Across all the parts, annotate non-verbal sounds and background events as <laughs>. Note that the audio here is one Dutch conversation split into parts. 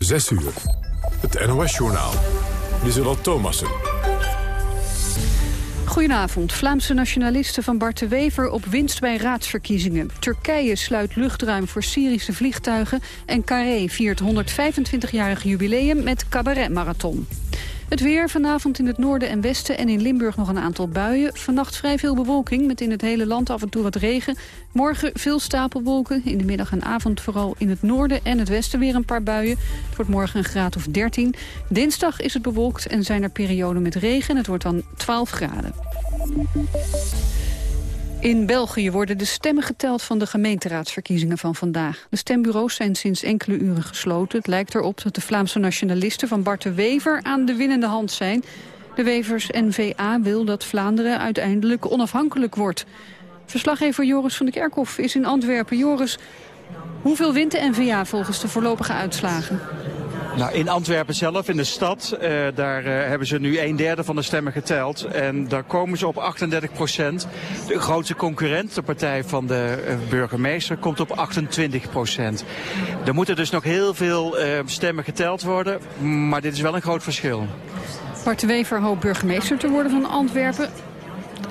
6 uur. Het NOS-journaal. Lieselot Thomassen. Goedenavond. Vlaamse nationalisten van Bart de Wever op winst bij raadsverkiezingen. Turkije sluit luchtruim voor Syrische vliegtuigen... en Carré viert 125-jarig jubileum met cabaretmarathon. Het weer vanavond in het noorden en westen en in Limburg nog een aantal buien. Vannacht vrij veel bewolking met in het hele land af en toe wat regen. Morgen veel stapelwolken. In de middag en avond vooral in het noorden en het westen weer een paar buien. Het wordt morgen een graad of 13. Dinsdag is het bewolkt en zijn er perioden met regen. Het wordt dan 12 graden. In België worden de stemmen geteld van de gemeenteraadsverkiezingen van vandaag. De stembureaus zijn sinds enkele uren gesloten. Het lijkt erop dat de Vlaamse nationalisten van Bart de Wever aan de winnende hand zijn. De Wevers NVA wil dat Vlaanderen uiteindelijk onafhankelijk wordt. Verslaggever Joris van de Kerkhof is in Antwerpen. Joris, hoeveel wint de NVA volgens de voorlopige uitslagen? Nou, in Antwerpen zelf, in de stad, uh, daar uh, hebben ze nu een derde van de stemmen geteld. En daar komen ze op 38 procent. De grootste concurrent, de partij van de uh, burgemeester, komt op 28 procent. Er moeten dus nog heel veel stemmen geteld worden, maar dit is wel een groot verschil. Bart Wever hoopt burgemeester te worden van Antwerpen.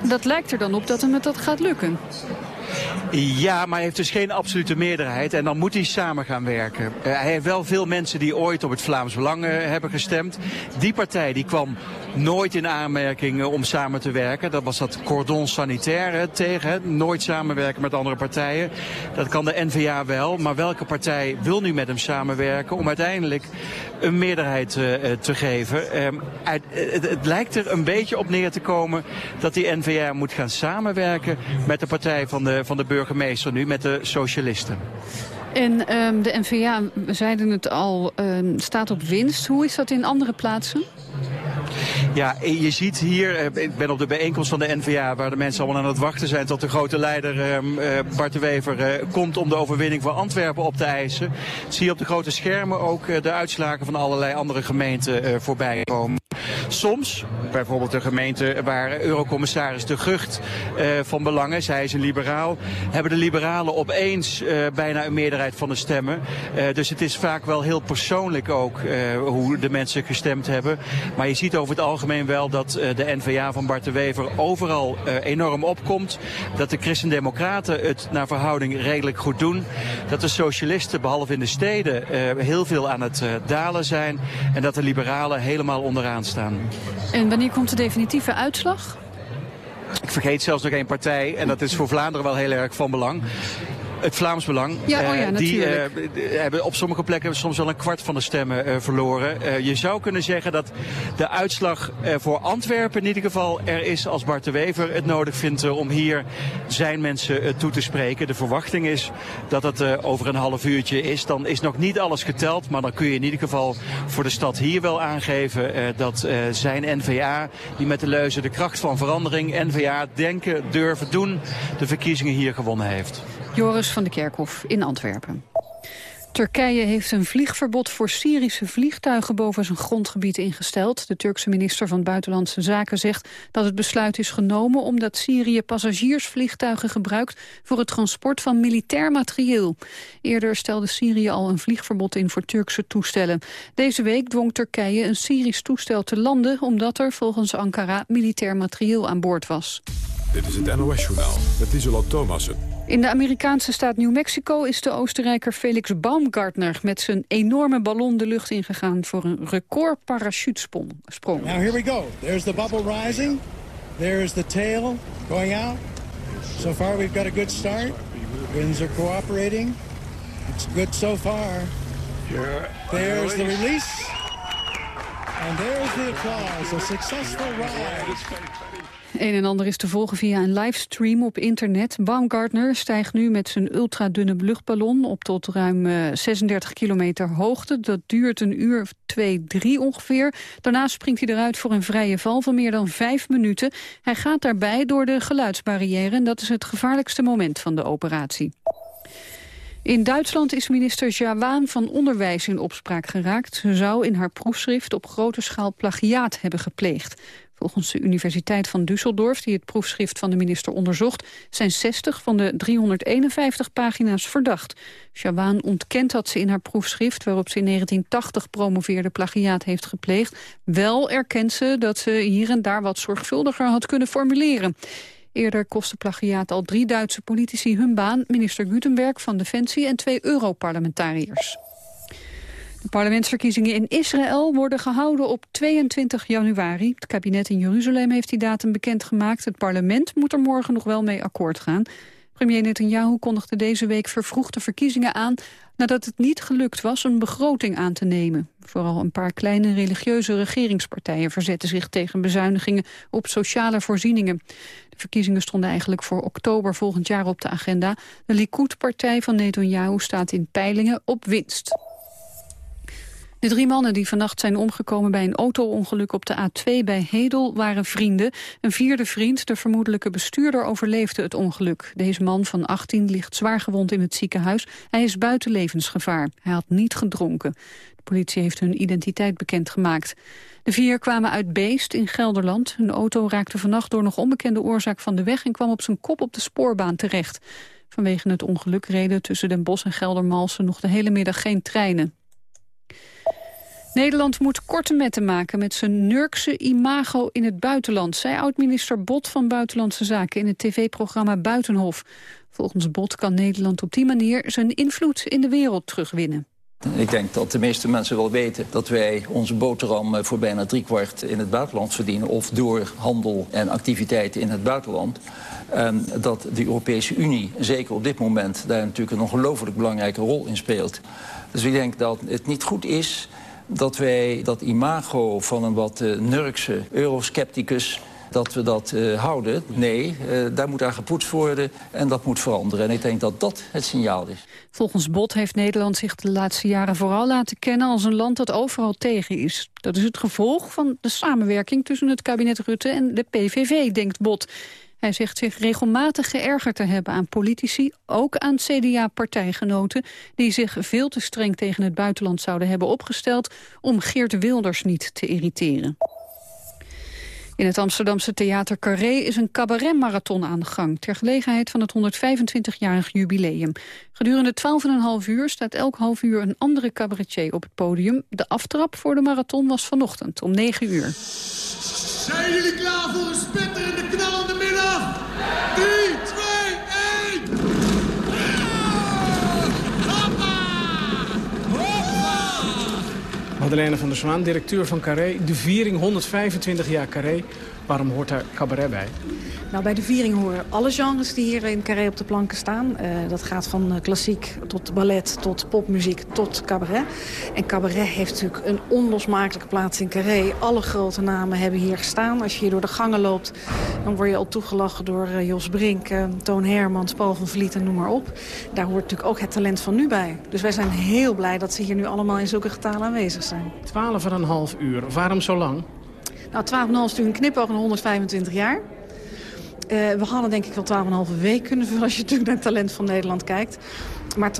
Dat lijkt er dan op dat hem het dat gaat lukken. Ja, maar hij heeft dus geen absolute meerderheid. En dan moet hij samen gaan werken. Uh, hij heeft wel veel mensen die ooit op het Vlaams Belang uh, hebben gestemd. Die partij die kwam nooit in aanmerking uh, om samen te werken. Dat was dat cordon sanitaire tegen. Nooit samenwerken met andere partijen. Dat kan de NVA wel. Maar welke partij wil nu met hem samenwerken om uiteindelijk een meerderheid te geven? Um, het, het lijkt er een beetje op neer te komen dat die NVA moet gaan samenwerken met de partij van de, van de burgemeester nu, met de socialisten. En um, de NVA, we zeiden het al, um, staat op winst. Hoe is dat in andere plaatsen? Ja, je ziet hier, ik ben op de bijeenkomst van de NVA... waar de mensen allemaal aan het wachten zijn tot de grote leider uh, Bart de Wever... Komt om de overwinning voor Antwerpen op te eisen. Zie je op de grote schermen ook de uitslagen van allerlei andere gemeenten voorbij komen. Soms, bijvoorbeeld de gemeente waar eurocommissaris De Gucht van belang is, hij is een liberaal, hebben de liberalen opeens bijna een meerderheid van de stemmen. Dus het is vaak wel heel persoonlijk ook hoe de mensen gestemd hebben. Maar je ziet over het algemeen wel dat de N-VA van Bart de Wever overal enorm opkomt. Dat de Christen-Democraten het naar verhouding redelijk goed doen. Dat de socialisten, behalve in de steden, heel veel aan het dalen zijn. En dat de liberalen helemaal onderaan staan. En wanneer komt de definitieve uitslag? Ik vergeet zelfs nog één partij en dat is voor Vlaanderen wel heel erg van belang het Vlaams Belang. Ja, oh ja, die uh, hebben op sommige plekken soms wel een kwart van de stemmen verloren. Je zou kunnen zeggen dat de uitslag voor Antwerpen in ieder geval er is als Bart de Wever het nodig vindt om hier zijn mensen toe te spreken. De verwachting is dat het over een half uurtje is. Dan is nog niet alles geteld, maar dan kun je in ieder geval voor de stad hier wel aangeven dat zijn NVA, die met de leuze de kracht van verandering, NVA denken, durven doen, de verkiezingen hier gewonnen heeft. Joris van de Kerkhof in Antwerpen. Turkije heeft een vliegverbod voor Syrische vliegtuigen boven zijn grondgebied ingesteld. De Turkse minister van Buitenlandse Zaken zegt dat het besluit is genomen omdat Syrië passagiersvliegtuigen gebruikt voor het transport van militair materieel. Eerder stelde Syrië al een vliegverbod in voor Turkse toestellen. Deze week dwong Turkije een Syrisch toestel te landen omdat er volgens Ankara militair materieel aan boord was. Dit is het NOS-journaal met Isola Thomassen. In de Amerikaanse staat New Mexico is de Oostenrijker Felix Baumgartner met zijn enorme ballon de lucht ingegaan voor een record parachutesprong. Now here we go. There's the bubble rising. There's the tail going out. So far we've got a good start. Winds are cooperating. It's good so far. There's the release. And there's the applause. A successful ride. Een en ander is te volgen via een livestream op internet. Baumgartner stijgt nu met zijn ultradunne luchtballon op tot ruim 36 kilometer hoogte. Dat duurt een uur of twee, drie ongeveer. Daarna springt hij eruit voor een vrije val van meer dan vijf minuten. Hij gaat daarbij door de geluidsbarrière en dat is het gevaarlijkste moment van de operatie. In Duitsland is minister Jawaan van Onderwijs in opspraak geraakt. Ze zou in haar proefschrift op grote schaal plagiaat hebben gepleegd. Volgens de Universiteit van Düsseldorf, die het proefschrift van de minister onderzocht, zijn 60 van de 351 pagina's verdacht. Shawan ontkent dat ze in haar proefschrift, waarop ze in 1980 promoveerde plagiaat heeft gepleegd. Wel erkent ze dat ze hier en daar wat zorgvuldiger had kunnen formuleren. Eerder kostte plagiaat al drie Duitse politici hun baan... minister Gutenberg van Defensie en twee Europarlementariërs. De parlementsverkiezingen in Israël worden gehouden op 22 januari. Het kabinet in Jeruzalem heeft die datum bekendgemaakt. Het parlement moet er morgen nog wel mee akkoord gaan. Premier Netanyahu kondigde deze week vervroegde verkiezingen aan... nadat het niet gelukt was een begroting aan te nemen. Vooral een paar kleine religieuze regeringspartijen verzetten zich tegen bezuinigingen op sociale voorzieningen. De verkiezingen stonden eigenlijk voor oktober volgend jaar op de agenda. De Likud-partij van Netanyahu staat in peilingen op winst. De drie mannen die vannacht zijn omgekomen bij een auto-ongeluk op de A2 bij Hedel waren vrienden. Een vierde vriend, de vermoedelijke bestuurder, overleefde het ongeluk. Deze man van 18 ligt zwaar gewond in het ziekenhuis. Hij is buiten levensgevaar. Hij had niet gedronken. De politie heeft hun identiteit bekendgemaakt. De vier kwamen uit Beest in Gelderland. Hun auto raakte vannacht door nog onbekende oorzaak van de weg... en kwam op zijn kop op de spoorbaan terecht. Vanwege het ongeluk reden tussen Den Bosch en Geldermalsen nog de hele middag geen treinen. Nederland moet korte metten maken met zijn Nurkse imago in het buitenland, zei oud-minister Bot van Buitenlandse Zaken in het tv-programma Buitenhof. Volgens Bot kan Nederland op die manier zijn invloed in de wereld terugwinnen. Ik denk dat de meeste mensen wel weten dat wij onze boterham eh, voor bijna driekwart in het buitenland verdienen. Of door handel en activiteiten in het buitenland. En dat de Europese Unie, zeker op dit moment, daar natuurlijk een ongelooflijk belangrijke rol in speelt. Dus ik denk dat het niet goed is dat wij dat imago van een wat uh, Nurkse euroscepticus dat we dat uh, houden. Nee, uh, daar moet aan gepoetst worden en dat moet veranderen. En ik denk dat dat het signaal is. Volgens Bot heeft Nederland zich de laatste jaren vooral laten kennen... als een land dat overal tegen is. Dat is het gevolg van de samenwerking tussen het kabinet Rutte en de PVV, denkt Bot. Hij zegt zich regelmatig geërgerd te hebben aan politici, ook aan CDA-partijgenoten, die zich veel te streng tegen het buitenland zouden hebben opgesteld om Geert Wilders niet te irriteren. In het Amsterdamse theater Carré is een cabaretmarathon aan de gang... ter gelegenheid van het 125-jarig jubileum. Gedurende 12,5 uur staat elk half uur een andere cabaretier op het podium. De aftrap voor de marathon was vanochtend om 9 uur. Zijn jullie klaar voor een spetterende knallende middag? 3, 2, 1... Madeleine van der Zwaan, directeur van Carré. De viering 125 jaar Carré. Waarom hoort daar cabaret bij? Nou, bij de viering horen alle genres die hier in Carré op de planken staan. Uh, dat gaat van uh, klassiek tot ballet, tot popmuziek, tot cabaret. En cabaret heeft natuurlijk een onlosmakelijke plaats in Carré. Alle grote namen hebben hier gestaan. Als je hier door de gangen loopt, dan word je al toegelachen door uh, Jos Brink, Toon Hermans, Paul van Vliet en noem maar op. Daar hoort natuurlijk ook het talent van nu bij. Dus wij zijn heel blij dat ze hier nu allemaal in zulke getalen aanwezig zijn. 12,5 uur. Waarom zo lang? Nou, 12,5 is natuurlijk een knipoog in 125 jaar. Uh, we hadden denk ik wel 12,5 week kunnen vullen als je natuurlijk naar het talent van Nederland kijkt. Maar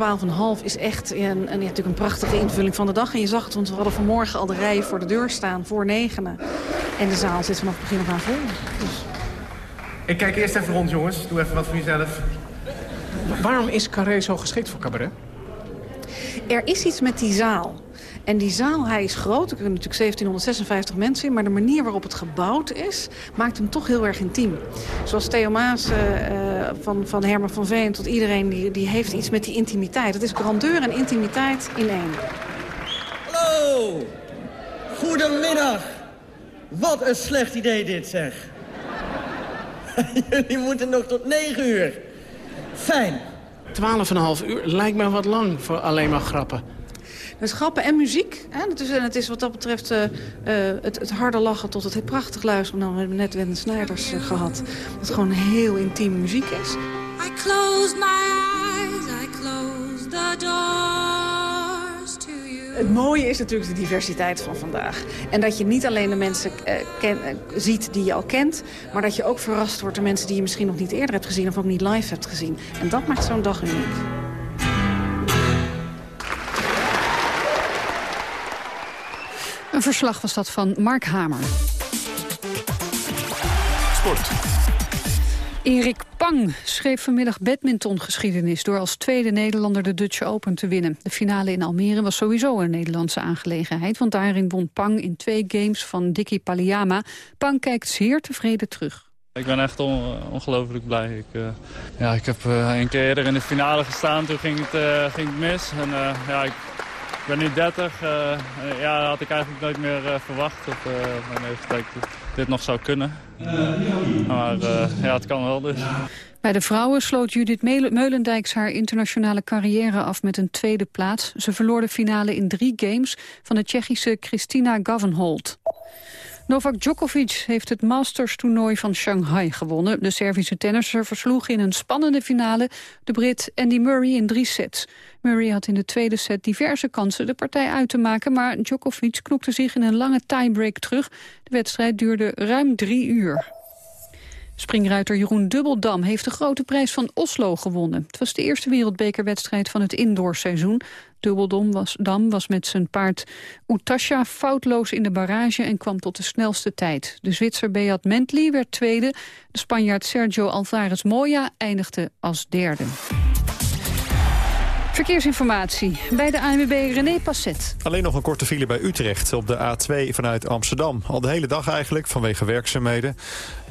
12,5 is echt een, een, natuurlijk een prachtige invulling van de dag. En je zag het, want we hadden vanmorgen al de rijen voor de deur staan voor negenen. En de zaal zit vanaf het begin nog aan vol. Dus... Ik kijk eerst even rond, jongens. Doe even wat voor jezelf. Waarom is Carré zo geschikt voor cabaret? Er is iets met die zaal. En die zaal, hij is groot. Er kunnen natuurlijk 1756 mensen in. Maar de manier waarop het gebouwd is, maakt hem toch heel erg intiem. Zoals Theo Maas, uh, van, van Herman van Veen tot iedereen, die, die heeft iets met die intimiteit. Het is grandeur en intimiteit in één. Hallo! Goedemiddag! Wat een slecht idee dit, zeg. <laughs> Jullie moeten nog tot 9 uur. Fijn. 12,5 uur lijkt me wat lang voor alleen maar grappen. Dus grappen en muziek. Hè? Het, is, het is wat dat betreft uh, uh, het, het harde lachen tot het prachtig luisteren. Nou, we hebben net Wende Snijders uh, gehad. Dat het gewoon heel intiem muziek is. I close my eyes, I close the doors to you. Het mooie is natuurlijk de diversiteit van vandaag. En dat je niet alleen de mensen ken, ziet die je al kent... maar dat je ook verrast wordt door mensen die je misschien nog niet eerder hebt gezien... of ook niet live hebt gezien. En dat maakt zo'n dag uniek. Een verslag was dat van Mark Hamer. Sport. Erik Pang schreef vanmiddag badmintongeschiedenis... door als tweede Nederlander de Dutch Open te winnen. De finale in Almere was sowieso een Nederlandse aangelegenheid... want daarin won Pang in twee games van Dicky Paliyama. Pang kijkt zeer tevreden terug. Ik ben echt ongelooflijk blij. Ik, uh, ja, ik heb uh, een keer eerder in de finale gestaan, toen ging het, uh, ging het mis. En, ja, ik ben nu 30. ja, dat had ik eigenlijk nooit meer verwacht op mijn dit nog zou kunnen. Maar ja, het kan wel dus. Bij de vrouwen sloot Judith Meulendijks haar internationale carrière af met een tweede plaats. Ze verloor de finale in drie games van de Tsjechische Christina Gavenholt. Novak Djokovic heeft het Masters-toernooi van Shanghai gewonnen. De Servische tennisser versloeg in een spannende finale de Brit Andy Murray in drie sets. Murray had in de tweede set diverse kansen de partij uit te maken... maar Djokovic knokte zich in een lange tiebreak terug. De wedstrijd duurde ruim drie uur. Springruiter Jeroen Dubbeldam heeft de grote prijs van Oslo gewonnen. Het was de eerste wereldbekerwedstrijd van het indoorseizoen. Dubbeldam was, Dam was met zijn paard Utasha foutloos in de barrage en kwam tot de snelste tijd. De Zwitser Beat Mentley werd tweede. De Spanjaard Sergio Alvarez Moya eindigde als derde. Verkeersinformatie bij de ANWB René Passet. Alleen nog een korte file bij Utrecht op de A2 vanuit Amsterdam. Al de hele dag eigenlijk, vanwege werkzaamheden.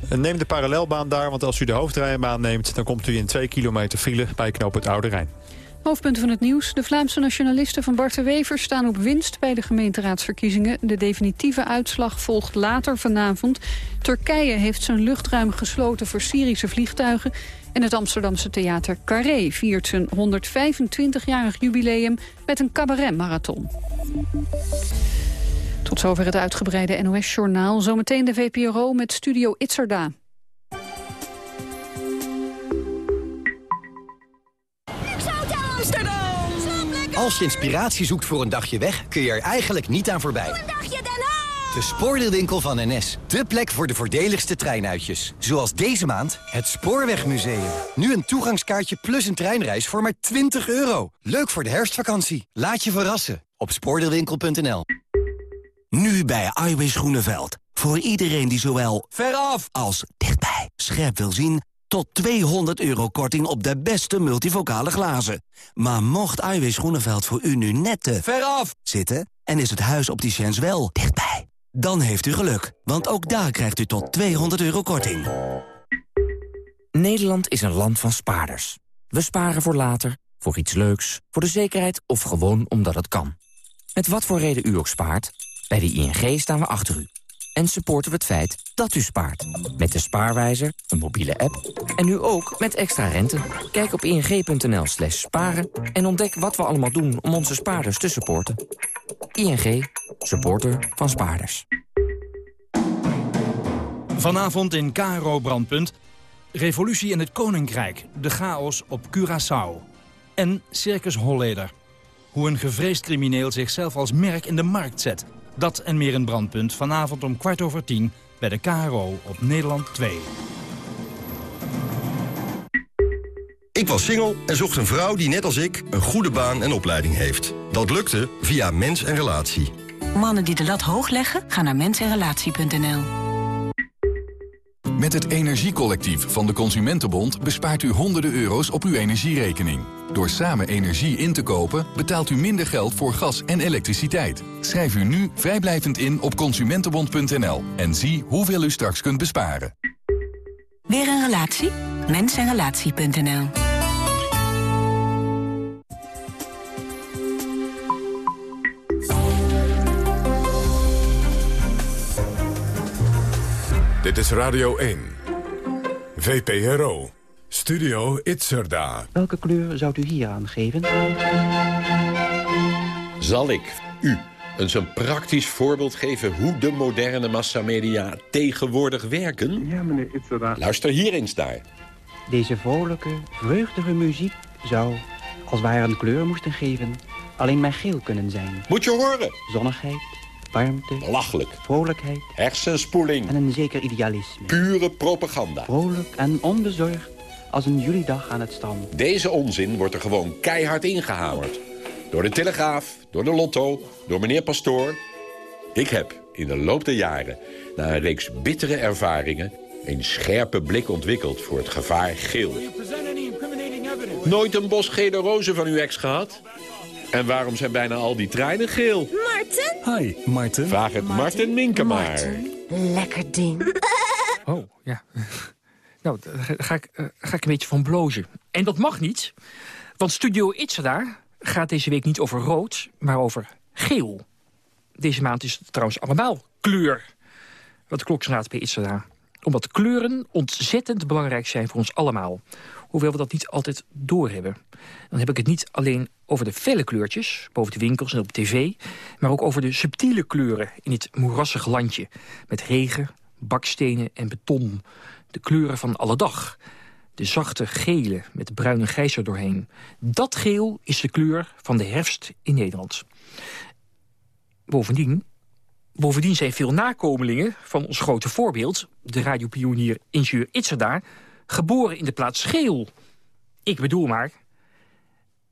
Neem de parallelbaan daar, want als u de hoofdrijbaan neemt... dan komt u in 2 kilometer file bij knoop het Oude Rijn. Hoofdpunten van het nieuws. De Vlaamse nationalisten van Bart de Wever staan op winst bij de gemeenteraadsverkiezingen. De definitieve uitslag volgt later vanavond. Turkije heeft zijn luchtruim gesloten voor Syrische vliegtuigen. En het Amsterdamse theater Carré viert zijn 125-jarig jubileum met een cabaretmarathon. Tot zover het uitgebreide NOS-journaal. Zometeen de VPRO met Studio Itzerda. Als je inspiratie zoekt voor een dagje weg, kun je er eigenlijk niet aan voorbij. De spoordeelwinkel van NS. De plek voor de voordeligste treinuitjes. Zoals deze maand het Spoorwegmuseum. Nu een toegangskaartje plus een treinreis voor maar 20 euro. Leuk voor de herfstvakantie. Laat je verrassen op spoordeelwinkel.nl. Nu bij Iwis Groeneveld. Voor iedereen die zowel veraf als dichtbij scherp wil zien... tot 200 euro korting op de beste multivocale glazen. Maar mocht Iwis Groeneveld voor u nu net te veraf zitten... en is het huis opticiens wel dichtbij... Dan heeft u geluk, want ook daar krijgt u tot 200 euro korting. Nederland is een land van spaarders. We sparen voor later, voor iets leuks, voor de zekerheid of gewoon omdat het kan. Met wat voor reden u ook spaart, bij de ING staan we achter u. En supporten we het feit dat u spaart. Met de spaarwijzer, een mobiele app en nu ook met extra rente. Kijk op ing.nl slash sparen en ontdek wat we allemaal doen om onze spaarders te supporten. ING, supporter van spaarders. Vanavond in KRO Brandpunt. Revolutie in het Koninkrijk. De chaos op Curaçao. En Circus Holleder. Hoe een gevreesd crimineel zichzelf als merk in de markt zet. Dat en meer in Brandpunt. Vanavond om kwart over tien bij de KRO op Nederland 2. Ik was single en zocht een vrouw die net als ik een goede baan en opleiding heeft. Dat lukte via Mens en Relatie. Mannen die de lat hoog leggen, gaan naar mensenrelatie.nl. Met het Energiecollectief van de Consumentenbond bespaart u honderden euro's op uw energierekening. Door samen energie in te kopen betaalt u minder geld voor gas en elektriciteit. Schrijf u nu vrijblijvend in op consumentenbond.nl en zie hoeveel u straks kunt besparen. Weer een relatie? Mensenrelatie.nl Dit is Radio 1. VPRO. Studio Itzerda. Welke kleur zou u hier aangeven? Zal ik u eens een praktisch voorbeeld geven... hoe de moderne massamedia tegenwoordig werken? Ja, meneer Itzerda. Luister hier eens naar. Deze vrolijke, vreugdige muziek zou, als wij haar een kleur moesten geven... alleen maar geel kunnen zijn. Moet je horen. Zonnigheid, warmte, Belachelijk. vrolijkheid Hersenspoeling. en een zeker idealisme. Pure propaganda. Vrolijk en onbezorgd als een julidag aan het strand. Deze onzin wordt er gewoon keihard ingehamerd. Door de Telegraaf, door de Lotto, door meneer Pastoor. Ik heb in de loop der jaren, na een reeks bittere ervaringen... een scherpe blik ontwikkeld voor het gevaar geel. Nooit een bos gele rozen van uw ex gehad? En waarom zijn bijna al die treinen geel? Marten? Hi, Marten. Vraag het Marten, Minke maar. Lekker ding. Nou, daar ga ik, eh, ga ik een beetje van blozen. En dat mag niet, want Studio Itzada gaat deze week niet over rood, maar over geel. Deze maand is het trouwens allemaal kleur. Wat de klokstraat bij Itzada. Omdat kleuren ontzettend belangrijk zijn voor ons allemaal. Hoewel we dat niet altijd doorhebben. Dan heb ik het niet alleen over de felle kleurtjes, boven de winkels en op tv... maar ook over de subtiele kleuren in dit moerassig landje. Met regen, bakstenen en beton. De kleuren van alle dag. De zachte gele met bruine grijs doorheen. Dat geel is de kleur van de herfst in Nederland. Bovendien, bovendien zijn veel nakomelingen van ons grote voorbeeld... de radiopionier ingenieur Itzerda... geboren in de plaats geel. Ik bedoel maar.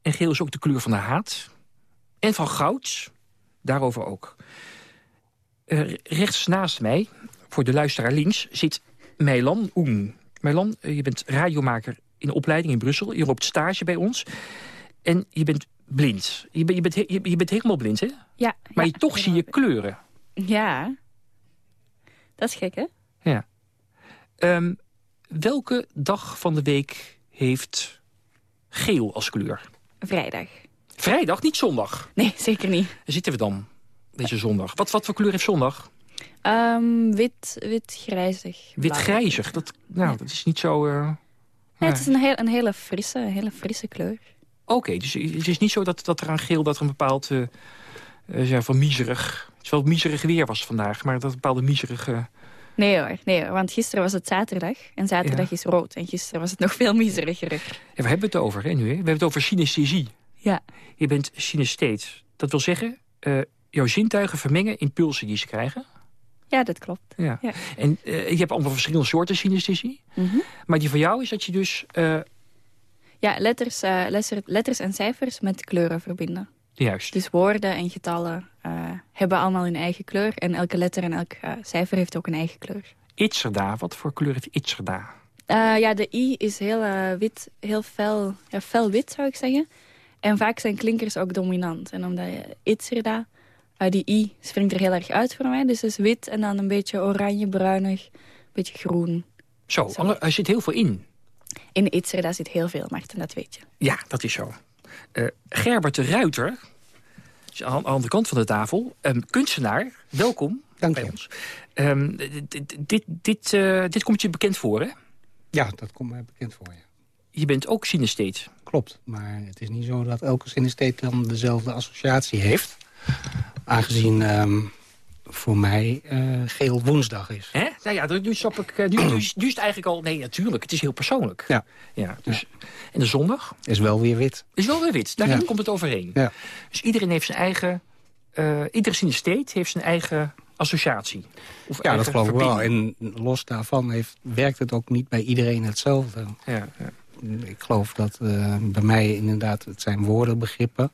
En geel is ook de kleur van de haat. En van goud. Daarover ook. Uh, rechts naast mij, voor de luisteraar links, zit Meilan Oen. Meilan, uh, je bent radiomaker in de opleiding in Brussel. Je loopt stage bij ons. En je bent blind. Je, ben, je, bent, je, je, bent helemaal blind, hè? Ja. Maar ja, je, toch zie je kleuren. Ja. Dat is gek, hè? Ja. Um, welke dag van de week heeft geel als kleur? Vrijdag. Vrijdag, niet zondag? Nee, zeker niet. Daar zitten we dan, deze zondag. Wat, wat voor kleur heeft zondag? Um, wit, wit-grijzig. Wit-grijzig? Dat, nou, ja. dat is niet zo... Uh, nee, het is een, heel, een hele, frisse, een hele frisse kleur. Oké, okay, dus het is niet zo dat, dat er aan geel dat er een bepaald... Uh, uh, ja, van miserig... Het is wel miserig weer was vandaag, maar dat bepaalde miserige... Nee hoor, nee hoor, want gisteren was het zaterdag. En zaterdag ja. is rood. En gisteren was het nog veel miseriger. Ja, waar hebben we het over hè, nu? Hè? We hebben het over synesthesie. Ja. Je bent synestheet. Dat wil zeggen, uh, jouw zintuigen vermengen impulsen die ze krijgen. Ja, dat klopt. Ja. ja. En uh, je hebt allemaal verschillende soorten synesthesie. Mm -hmm. Maar die van jou is dat je dus... Uh... Ja, letters, letters en cijfers met kleuren verbinden. Juist. Dus woorden en getallen hebben allemaal hun eigen kleur. En elke letter en elk cijfer heeft ook een eigen kleur. Itzerda, wat voor kleur heeft Itzerda? Ja, de I is heel wit, heel fel, ja, fel wit zou ik zeggen. En vaak zijn klinkers ook dominant. En omdat Itzerda, die I springt er heel erg uit voor mij. Dus het is wit en dan een beetje oranje-bruinig, een beetje groen. Zo, zo, er zit heel veel in. In Itzerda zit heel veel, Marten, dat weet je. Ja, dat is zo. Uh, Gerbert de Ruiter, aan de andere kant van de tafel, um, kunstenaar, welkom Dank bij je. ons. Um, dit, dit, dit, uh, dit komt je bekend voor, hè? Ja, dat komt mij bekend voor, ja. Je bent ook synestheet. Klopt, maar het is niet zo dat elke synestheet dan dezelfde associatie heeft. Aangezien um, voor mij uh, geel woensdag is. Hè? Nou ja, nu snap ik. Nu, nu, nu, is het eigenlijk al. Nee, natuurlijk. Het is heel persoonlijk. Ja. ja, dus, ja. En de zondag? Is wel weer wit. Is wel weer wit. Daarin ja. komt het overheen. Ja. Dus iedereen heeft zijn eigen. Uh, iedere synestheet heeft zijn eigen associatie. Of ja, dat geloof ik wel. En los daarvan heeft, werkt het ook niet bij iedereen hetzelfde. Ja, ja. Ik geloof dat uh, bij mij inderdaad, het zijn woordenbegrippen.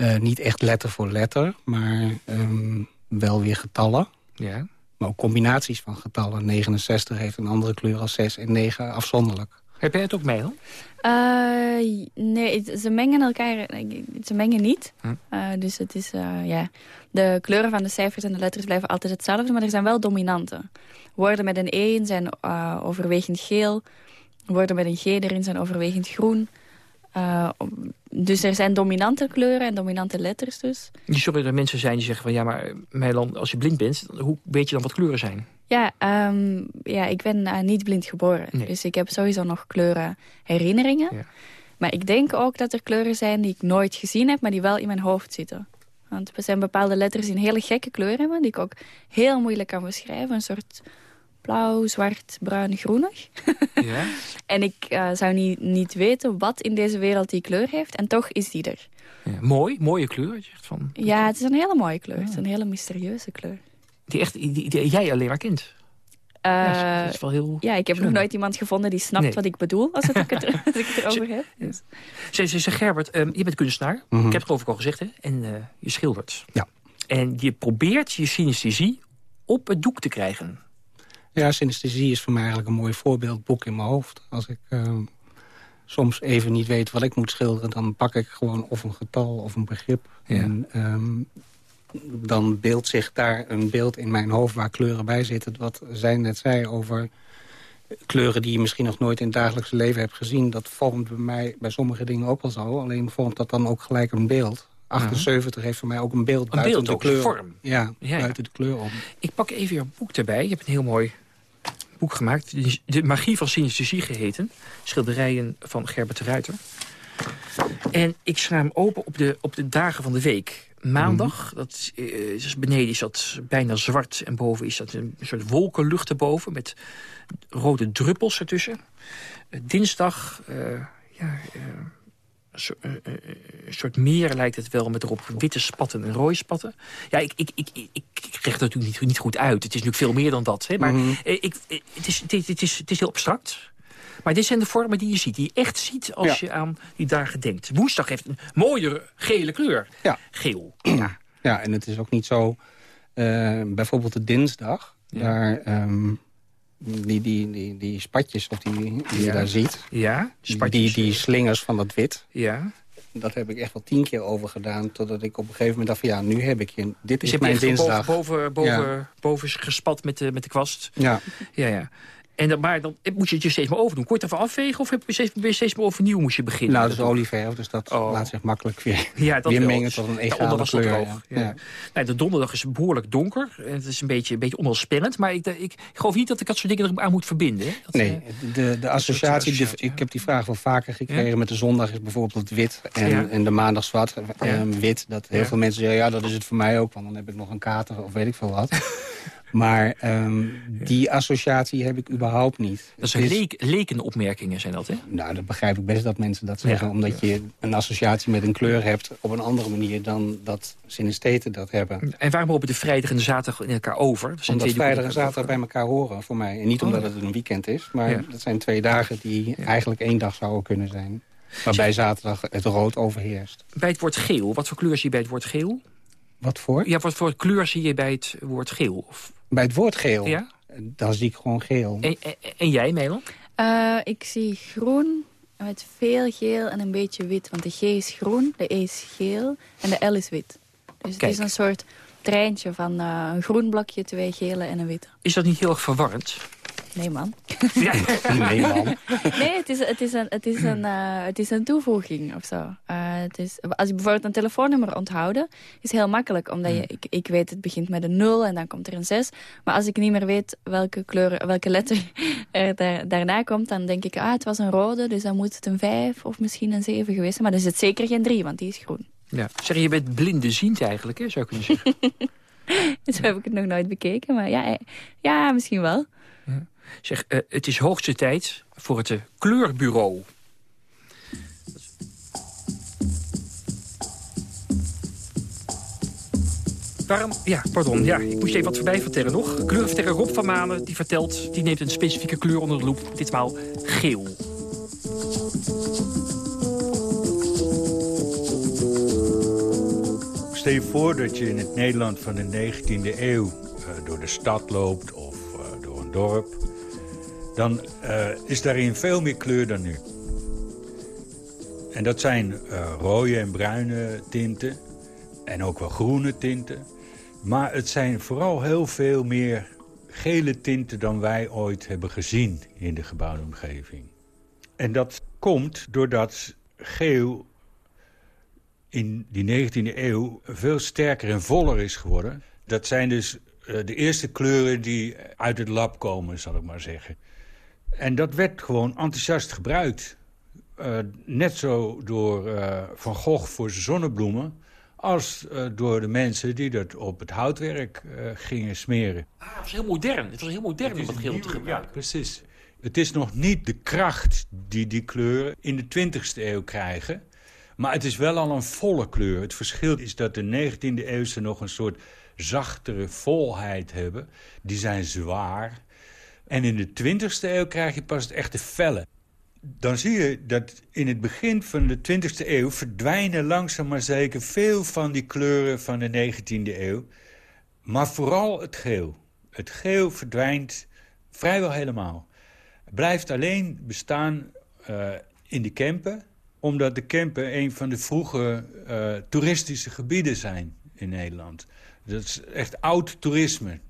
Uh, niet echt letter voor letter, maar um, wel weer getallen. Ja. Maar ook combinaties van getallen. 69 heeft een andere kleur als 6 en 9 afzonderlijk. Heb jij het ook mee? Uh, nee, ze mengen elkaar, ze mengen niet. Hm. Uh, dus het is, uh, ja, de kleuren van de cijfers en de letters blijven altijd hetzelfde, maar er zijn wel dominante. Woorden met een E in zijn overwegend geel, woorden met een G erin zijn overwegend groen. Uh, dus er zijn dominante kleuren en dominante letters dus. Zullen er mensen zijn die zeggen van... ja, maar Meiland, als je blind bent, hoe weet je dan wat kleuren zijn? Ja, um, ja ik ben uh, niet blind geboren. Nee. Dus ik heb sowieso nog kleuren herinneringen. Ja. Maar ik denk ook dat er kleuren zijn die ik nooit gezien heb... maar die wel in mijn hoofd zitten. Want er zijn bepaalde letters die een hele gekke kleur hebben... die ik ook heel moeilijk kan beschrijven. Een soort blauw, zwart, bruin, groenig. <laughs> Ja? en ik uh, zou niet, niet weten wat in deze wereld die kleur heeft. En toch is die er. Ja, mooi, mooie kleur. Je zegt van... Ja, het is een hele mooie kleur. Ja. Het is een hele mysterieuze kleur. Die, echt, die, die, die jij alleen maar kent? Uh, ja, dat is wel heel ja, ik heb nog nooit iemand gevonden die snapt nee. wat ik bedoel als, het, <laughs> als ik het erover heb. Dus. Ze, ze, ze, Gerbert, um, je bent kunstenaar. Mm -hmm. Ik heb het geloof ik al gezegd, hè? En uh, je schildert. Ja. En je probeert je synesthesie op het doek te krijgen. Ja, synesthesie is voor mij eigenlijk een mooi voorbeeldboek in mijn hoofd. Als ik ehm, soms even niet weet wat ik moet schilderen... dan pak ik gewoon of een getal of een begrip. En ehm, dan beeldt zich daar een beeld in mijn hoofd waar kleuren bij zitten. Wat zij net zei over kleuren die je misschien nog nooit in het dagelijkse leven hebt gezien. Dat vormt bij mij bij sommige dingen ook al zo. Alleen vormt dat dan ook gelijk een beeld. 78 heeft voor mij ook een beeld Een buiten beeld de ook, kleur. vorm. Ja, buiten de kleur om. Ik pak even je boek erbij. Je hebt een heel mooi boek gemaakt. De magie van synesthesie geheten. Schilderijen van Gerbert de Ruiter. En ik sla hem open op de, op de dagen van de week. Maandag, dat is, eh, is beneden is dat bijna zwart. En boven is dat een soort wolkenlucht erboven. Met rode druppels ertussen. Eh, dinsdag, eh, ja... een soort- eh, eh, een soort meer lijkt het wel, met erop witte spatten en rode spatten. Ja, ik, ik, ik, ik, ik krijg het natuurlijk niet, niet goed uit. Het is natuurlijk veel meer dan dat. Hè? Maar Mhm. eh, ik, eh, het, is, het, is, het, is, het is heel abstract. Maar dit zijn de vormen die je ziet. Die je echt ziet als Ja. je aan die dagen denkt. Woensdag heeft een mooie gele kleur. Ja. Geel. Ja, en het is ook niet zo... eh, bijvoorbeeld de dinsdag, daar... ehm, die, die, die, die spatjes of die, die je daar ziet. Ja, die, die, die slingers van dat wit. Ja. Dat heb ik echt wel tien keer over gedaan. Totdat ik op een gegeven moment dacht van ja, nu heb ik je. Dit Dus is mijn dinsdag. boven, boven, Ja. boven gespat met de, met de kwast. Ja. Ja, ja. En dan, maar dan moet je het je steeds maar overdoen. Het even afvegen of heb je steeds, je steeds maar overnieuw moest je beginnen? Nou, dat is olieverf, dus dat Oh. laat zich makkelijk weer, <laughs> Ja, dat weer mengen tot een egale was kleur. droog. ja. Nou, de donderdag is behoorlijk donker. En Het is een beetje, een beetje onheilspellend. Maar ik, ik, ik geloof niet dat ik dat soort dingen er aan moet verbinden. hè. Dat, Nee, eh, de, de associatie, de- ik heb die vraag wel vaker gekregen. Met de zondag is bijvoorbeeld wit en, en de maandag zwart. ehm, wit, dat heel veel mensen zeggen, ja, dat is het voor mij ook. Want dan heb ik nog een kater of weet ik veel wat. <laughs> maar ehm, die associatie heb ik überhaupt niet. dat zijn leek, lekenopmerkingen, zijn dat, hè? Nou, dat begrijp ik best dat mensen dat zeggen. Ja. Omdat je een associatie met een kleur hebt op een andere manier dan dat synestheten dat hebben. En waarom lopen de vrijdag en de zaterdag in elkaar over? Dat zijn Omdat vrijdag en zaterdag bij elkaar horen voor mij. En niet omdat Oh. het een weekend is, maar Ja. dat zijn twee dagen die eigenlijk één dag zouden kunnen zijn. Waarbij zaterdag het rood overheerst. Bij het woord geel, wat voor kleur zie je bij het woord geel? Wat voor? Ja, wat voor kleur zie je bij het woord geel? Of, Bij het woord geel, ja? dan zie ik gewoon geel. En, en, en jij, Melan? Eh, ik zie groen met veel geel en een beetje wit. Want de G is groen, de E is geel en de L is wit. Dus het Kijk. is een soort treintje van eh, een groen blokje, twee gele en een witte. Is dat niet heel erg verwarrend? Nee, man. <laughs> Nee, man. Nee, het is, het is, een, het is, een, eh, het is een toevoeging of zo. Eh, het is, als je bijvoorbeeld een telefoonnummer onthouden, is heel makkelijk. Omdat je, ik, ik weet het begint met een 0 en dan komt er een 6. Maar als ik niet meer weet welke, kleur, welke letter <laughs> er daar, daarna komt, dan denk ik, ah, het was een rode, dus dan moet het een 5 of misschien een 7 geweest zijn. Maar dan is het zeker geen 3, want die is groen. Ja. Zeg, je bent blindeziend eigenlijk, hè, zou je kunnen zeggen. <laughs> Zo heb ik het nog nooit bekeken, maar ja, eh, ja misschien wel. Zeg, eh, het is hoogste tijd voor het eh, kleurbureau. Waarom? Ja, pardon. Ja, ik moest even wat voorbij vertellen nog. Kleurverteller Rob van Manen die vertelt... die neemt een specifieke kleur onder de loep. Ditmaal geel. Stel je voor dat je in het Nederland van de 19e eeuw eh, door de stad loopt of door een dorp. Dan eh, is daarin veel meer kleur dan nu. En dat zijn eh, rode en bruine tinten en ook wel groene tinten. Maar het zijn vooral heel veel meer gele tinten dan wij ooit hebben gezien in de gebouwde omgeving. En dat komt doordat geel in die 19e eeuw veel sterker en voller is geworden. Dat zijn dus eh, de eerste kleuren die uit het lab komen, zal ik maar zeggen. En dat werd gewoon enthousiast gebruikt. Eh, net zo door eh, Van Gogh voor zijn zonnebloemen... als eh, door de mensen die dat op het houtwerk eh, gingen smeren. Ah, het was heel modern. Het was heel modern om dat geel te Ja, gebruiken. precies. Het is nog niet de kracht die die kleuren in de 20e eeuw krijgen... Maar het is wel al een volle kleur. Het verschil is dat de 19e eeuwse nog een soort zachtere volheid hebben. Die zijn zwaar. En in de 20e eeuw krijg je pas het echte felle. Dan zie je dat in het begin van de 20e eeuw... verdwijnen langzaam maar zeker veel van die kleuren van de 19e eeuw. Maar vooral het geel. Het geel verdwijnt vrijwel helemaal. Blijft alleen bestaan uh, in de Kempen... omdat de Kempen een van de vroege uh, toeristische gebieden zijn in Nederland. Dat is echt oud toerisme.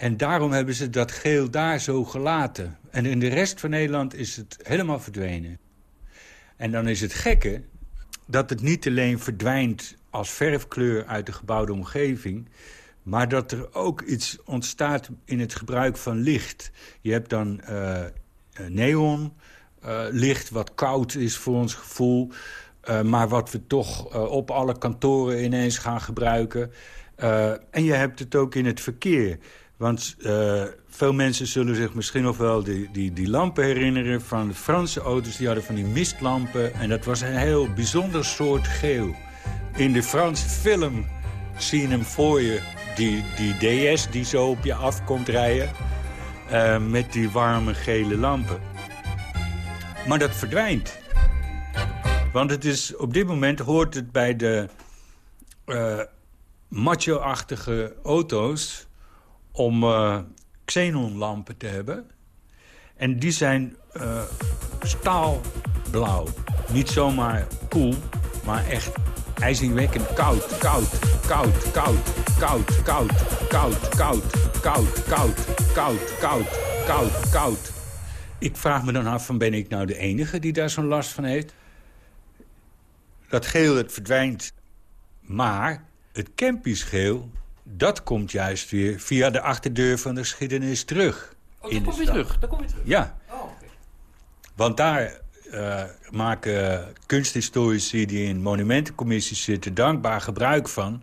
En daarom hebben ze dat geel daar zo gelaten. En in de rest van Nederland is het helemaal verdwenen. En dan is het gekke dat het niet alleen verdwijnt als verfkleur uit de gebouwde omgeving... maar dat er ook iets ontstaat in het gebruik van licht. Je hebt dan uh, neon, uh, licht wat koud is voor ons gevoel... Maar wat we toch op alle kantoren ineens gaan gebruiken. en je hebt het ook in het verkeer. Want uh, veel mensen zullen zich misschien nog wel die, die, die lampen herinneren... van de Franse auto's, die hadden van die mistlampen. En dat was een heel bijzonder soort geel. In de Franse film zie je hem voor je, die, die DS die zo op je af komt rijden... Uh, met die warme gele lampen. Maar dat verdwijnt. Want het is, op dit moment hoort het bij de uh, macho-achtige auto's om uh, xenonlampen te hebben. En die zijn uh, staalblauw. Niet zomaar koel, maar echt ijzingwekkend koud, koud, koud, koud, koud, koud, koud, koud, koud, koud, koud, koud, koud, koud. Ik vraag me dan af, van ben ik nou de enige die daar zo'n last van heeft? Dat geel, het verdwijnt. Maar het Kempisch-geel dat komt juist weer via de achterdeur van de geschiedenis terug. Oh, dat komt weer terug? Dat komt weer terug? Ja. Oh, Want daar uh, maken kunsthistorici die in monumentencommissies zitten... dankbaar gebruik van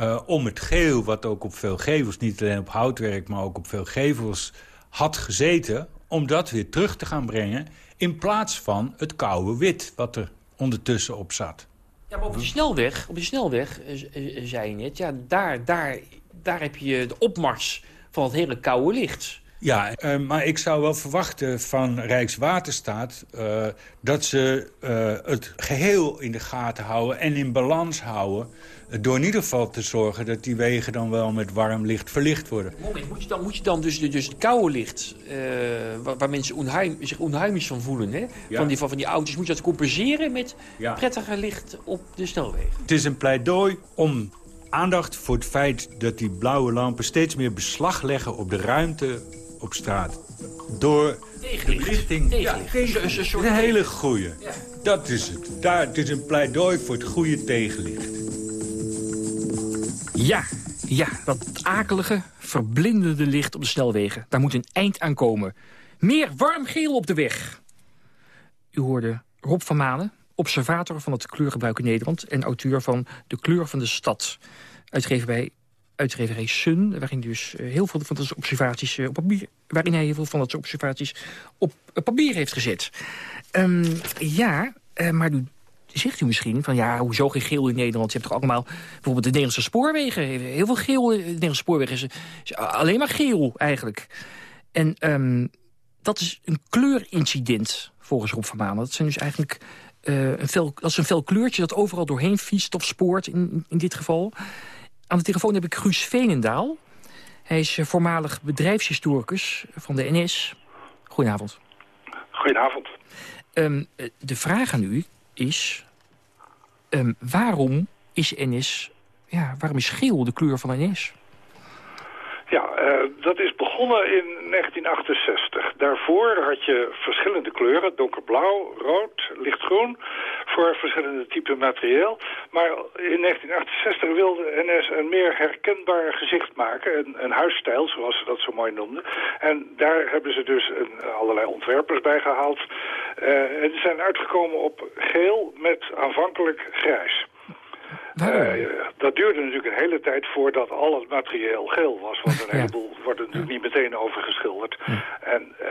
uh, om het geel, wat ook op veel gevels... niet alleen op houtwerk, maar ook op veel gevels had gezeten... om dat weer terug te gaan brengen... in plaats van het koude wit wat er ondertussen op zat. Ja, maar op de snelweg, op de snelweg uh, zei je net, ja, daar, daar, daar heb je de opmars van het hele koude licht. Ja, uh, maar ik zou wel verwachten van Rijkswaterstaat... Uh, dat ze uh, het geheel in de gaten houden en in balans houden... door in ieder geval te zorgen dat die wegen dan wel met warm licht verlicht worden. Moment, moet je dan, moet je dan dus, dus het koude licht... waar, waar, mensen onheim, zich onheimisch van voelen, hè? Ja. Van, die, van, van die auto's... moet je dat compenseren met ja. prettiger licht op de snelwegen? Het is een pleidooi om aandacht voor het feit dat die blauwe lampen... steeds meer beslag leggen op de ruimte op straat. Door richting. Ja, tegenlicht. Een hele goeie. Ja. Dat is het. Daar, het is een pleidooi voor het goede tegenlicht. Ja, ja, dat akelige, verblindende licht op de snelwegen. Daar moet een eind aan komen. Meer warm geel op de weg. U hoorde Rob van Manen, observator van het kleurgebruik in Nederland... en auteur van De Kleur van de Stad. Uitgeven bij uitgeverij Sun, waarin, dus heel veel van zijn observaties op papier, waarin hij heel veel van dat observaties op papier heeft gezet. Um, ja, maar nu zegt u misschien van ja, hoezo geen geel in Nederland? Je hebt toch allemaal bijvoorbeeld de Nederlandse spoorwegen. Heel veel geel de Nederlandse spoorwegen is, alleen maar geel eigenlijk. En um, dat is een kleurincident volgens Rob van Maan. Dat zijn dus eigenlijk een fel, dat is een fel kleurtje dat overal doorheen fietst of spoort in, in dit geval. Aan de telefoon heb ik Guus Veenendaal. Hij is voormalig bedrijfshistoricus van de NS. Goedenavond. Goedenavond. Um, de vraag aan u is... Um, waarom is NS... Ja, waarom is geel de kleur van NS? Ja, uh, dat is begonnen in 1968. Daarvoor had je verschillende kleuren, donkerblauw, rood, lichtgroen, voor verschillende typen materieel. Maar in 1968 wilde NS een meer herkenbaar gezicht maken, een, een huisstijl, zoals ze dat zo mooi noemden. En daar hebben ze dus een, allerlei ontwerpers bij gehaald. Uh, en ze zijn uitgekomen op geel met aanvankelijk grijs. Uh, dat duurde natuurlijk een hele tijd voordat al het materieel geel was. Want een heleboel wordt er natuurlijk niet meteen over geschilderd. En uh,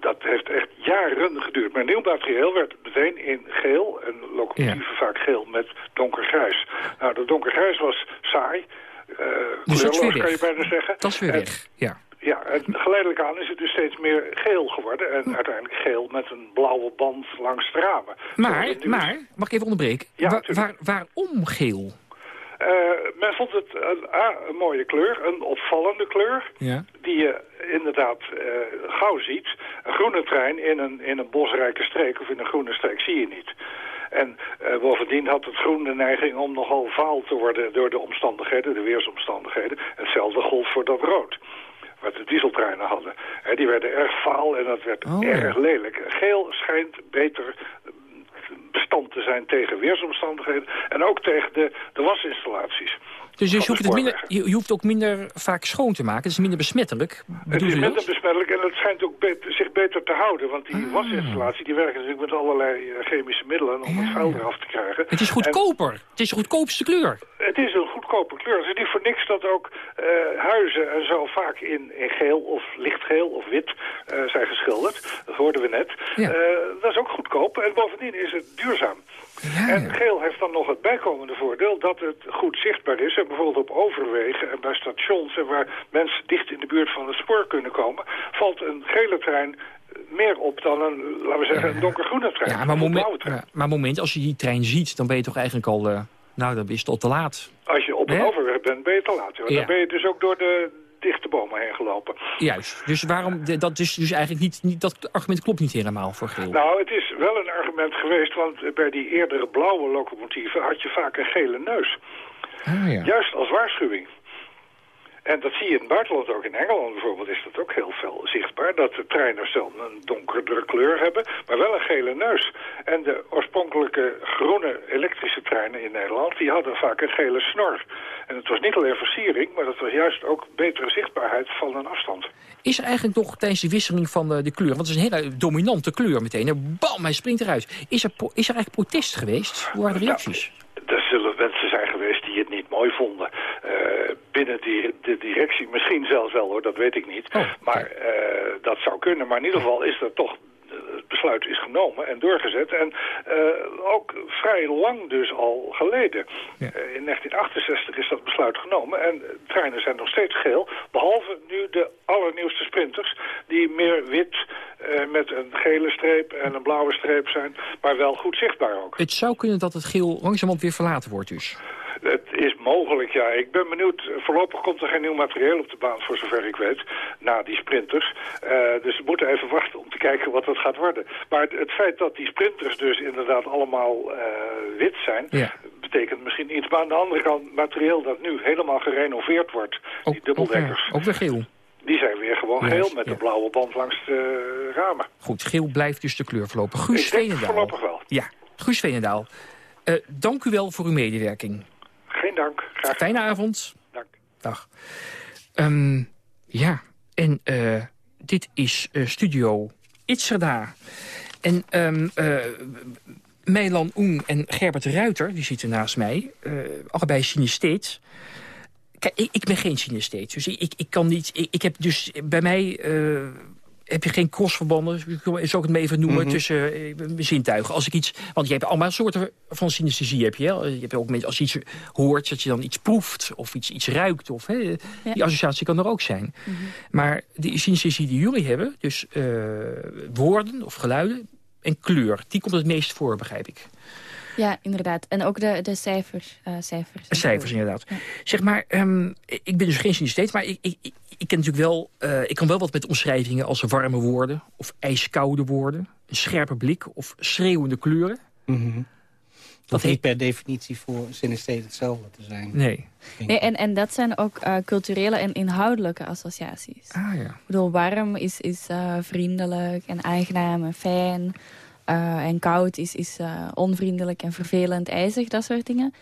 dat heeft echt jaren geduurd. Maar nieuw materieel werd meteen in geel. En locomotieven vaak geel met donkergrijs. Nou, de donkergrijs was saai. Uh, dus dat kan je bijna zeggen. Dat is weer weg, ja. Ja, en geleidelijk aan is het dus steeds meer geel geworden. En uiteindelijk geel met een blauwe band langs de ramen. Maar, maar mag ik even onderbreken? Ja, Wa waar, waarom geel? men vond het een, A, een mooie kleur, een opvallende kleur. Ja. Die je inderdaad gauw ziet. Een groene trein in een, in een bosrijke streek of in een groene streek zie je niet. En bovendien had het groen de neiging om nogal vaal te worden door de omstandigheden, de weersomstandigheden. Hetzelfde gold voor dat rood wat de dieseltreinen hadden. die werden erg vaal en dat werd Oh, erg lelijk. Geel schijnt beter bestand te zijn tegen weersomstandigheden en ook tegen de, de wasinstallaties. Dus, dus je, hoeft het minder, je, hoeft ook minder vaak schoon te maken. Het is minder besmettelijk. Het is minder besmettelijk en het schijnt ook beter, zich beter te houden. Want Ah. die wasinstallatie die werken natuurlijk met allerlei eh, chemische middelen om het vuil eraf te krijgen. Het is En- goedkoper. Het is de goedkoopste kleur. Het is een goedkope kleur. Het is niet voor niks dat ook eh, huizen en zo vaak in, in geel of lichtgeel of wit eh, zijn geschilderd. Dat hoorden we net. Ja. Eh, dat is ook goedkoop en bovendien is het duurzaam. En geel heeft dan nog het bijkomende voordeel dat het goed zichtbaar is. En bijvoorbeeld op overwegen en bij stations en waar mensen dicht in de buurt van het spoor kunnen komen... valt een gele trein meer op dan een, laten we zeggen, een donkergroene trein. Ja, maar, moment, ja, maar moment, als je die trein ziet, dan ben je toch eigenlijk al... nou, dan is het al te laat. Als je op een Hè? overweg bent, ben je te laat. Ja. Dan ben je dus ook door de dichte bomen heen gelopen. Juist. Dus waarom... Dat is dus eigenlijk niet, niet... Dat argument klopt niet helemaal voor geel. Nou, het is wel een argument geweest, want bij die eerdere blauwe locomotieven had je vaak een gele neus. Ah, ja. Juist als waarschuwing. En dat zie je in het buitenland ook. In Engeland bijvoorbeeld is dat ook heel veel zichtbaar. Dat de treinen zelf een donkerdere kleur hebben, maar wel een gele neus. En de oorspronkelijke groene elektrische treinen in Nederland, die hadden vaak een gele snor. En het was niet alleen versiering, maar dat was juist ook betere zichtbaarheid van een afstand. Is er eigenlijk nog tijdens de wisseling van de, de kleur... want het is een hele dominante kleur meteen. En bam, hij springt eruit. Is er, is er eigenlijk protest geweest? Hoe waren de reacties? Er zullen mensen zijn geweest die het niet mooi vonden. Binnen die, de directie misschien zelfs wel hoor, dat weet ik niet. maar eh, dat zou kunnen. Maar in ieder geval is er toch... eh, Het besluit is genomen en doorgezet. En eh, ook vrij lang dus al geleden. In 1968 is dat besluit genomen. En treinen zijn nog steeds geel. Behalve nu de allernieuwste sprinters. Die meer wit met een gele streep en een blauwe streep zijn. Maar wel goed zichtbaar ook. Het zou kunnen dat het geel langzamerhand weer verlaten wordt dus. Het is mogelijk, ja. Ik ben benieuwd. Voorlopig komt er geen nieuw materieel op de baan, voor zover ik weet, na die sprinters. Eh, dus we moeten even wachten om te kijken wat dat gaat worden. Maar het, het feit dat die sprinters dus inderdaad allemaal eh, wit zijn, Ja. betekent misschien iets. Maar aan de andere kant, materieel dat nu helemaal gerenoveerd wordt, die Ook, ja, dubbeldekkers, ook weer geel. die zijn weer gewoon geel met ja. een blauwe band langs de ramen. Goed, geel blijft dus de kleur voorlopig. Guus Ik Veenendaal. voorlopig wel. Ja, Guus Veenendaal. Eh, dank u wel voor uw medewerking. Dank. Graag Fijne avond. Dank. Dag. Ehm, ja, en eh, dit is eh, Studio Itzerda. En ehm eh Meilan Oen en Gerbert Ruiter, die zitten naast mij. allebei synestheet. Kijk, ik, ik ben geen synestheet. Dus ik, ik, ik kan niet... Ik, ik heb dus bij mij... heb je geen crossverbanden, zou ik het maar even noemen, Mhm. tussen eh, zintuigen. Als ik iets, want je hebt allemaal soorten van synesthesie. Heb je, hè? je hebt ook mensen, als je iets hoort, dat je dan iets proeft of iets, iets ruikt. Of, hè? Die associatie kan er ook zijn. Maar die synesthesie die jullie hebben, dus eh, woorden of geluiden en kleur, die komt het meest voor, begrijp ik. Ja, inderdaad. En ook de, de cijfers. eh, cijfers. Cijfers inderdaad. Zeg maar, ehm, ik ben dus geen synestheet, maar ik, ik, ik, ik ken natuurlijk wel, eh, ik kan wel wat met omschrijvingen als warme woorden of ijskoude woorden, een scherpe blik of schreeuwende kleuren. Mhm. Dat niet per definitie voor synesthete hetzelfde te zijn. Nee. Nee, en, en dat zijn ook eh, culturele en inhoudelijke associaties. Ah ja. Ik bedoel, warm is, is eh, vriendelijk en aangenaam en fijn. Eh, en koud is, is eh, onvriendelijk en vervelend, ijzig, dat soort dingen.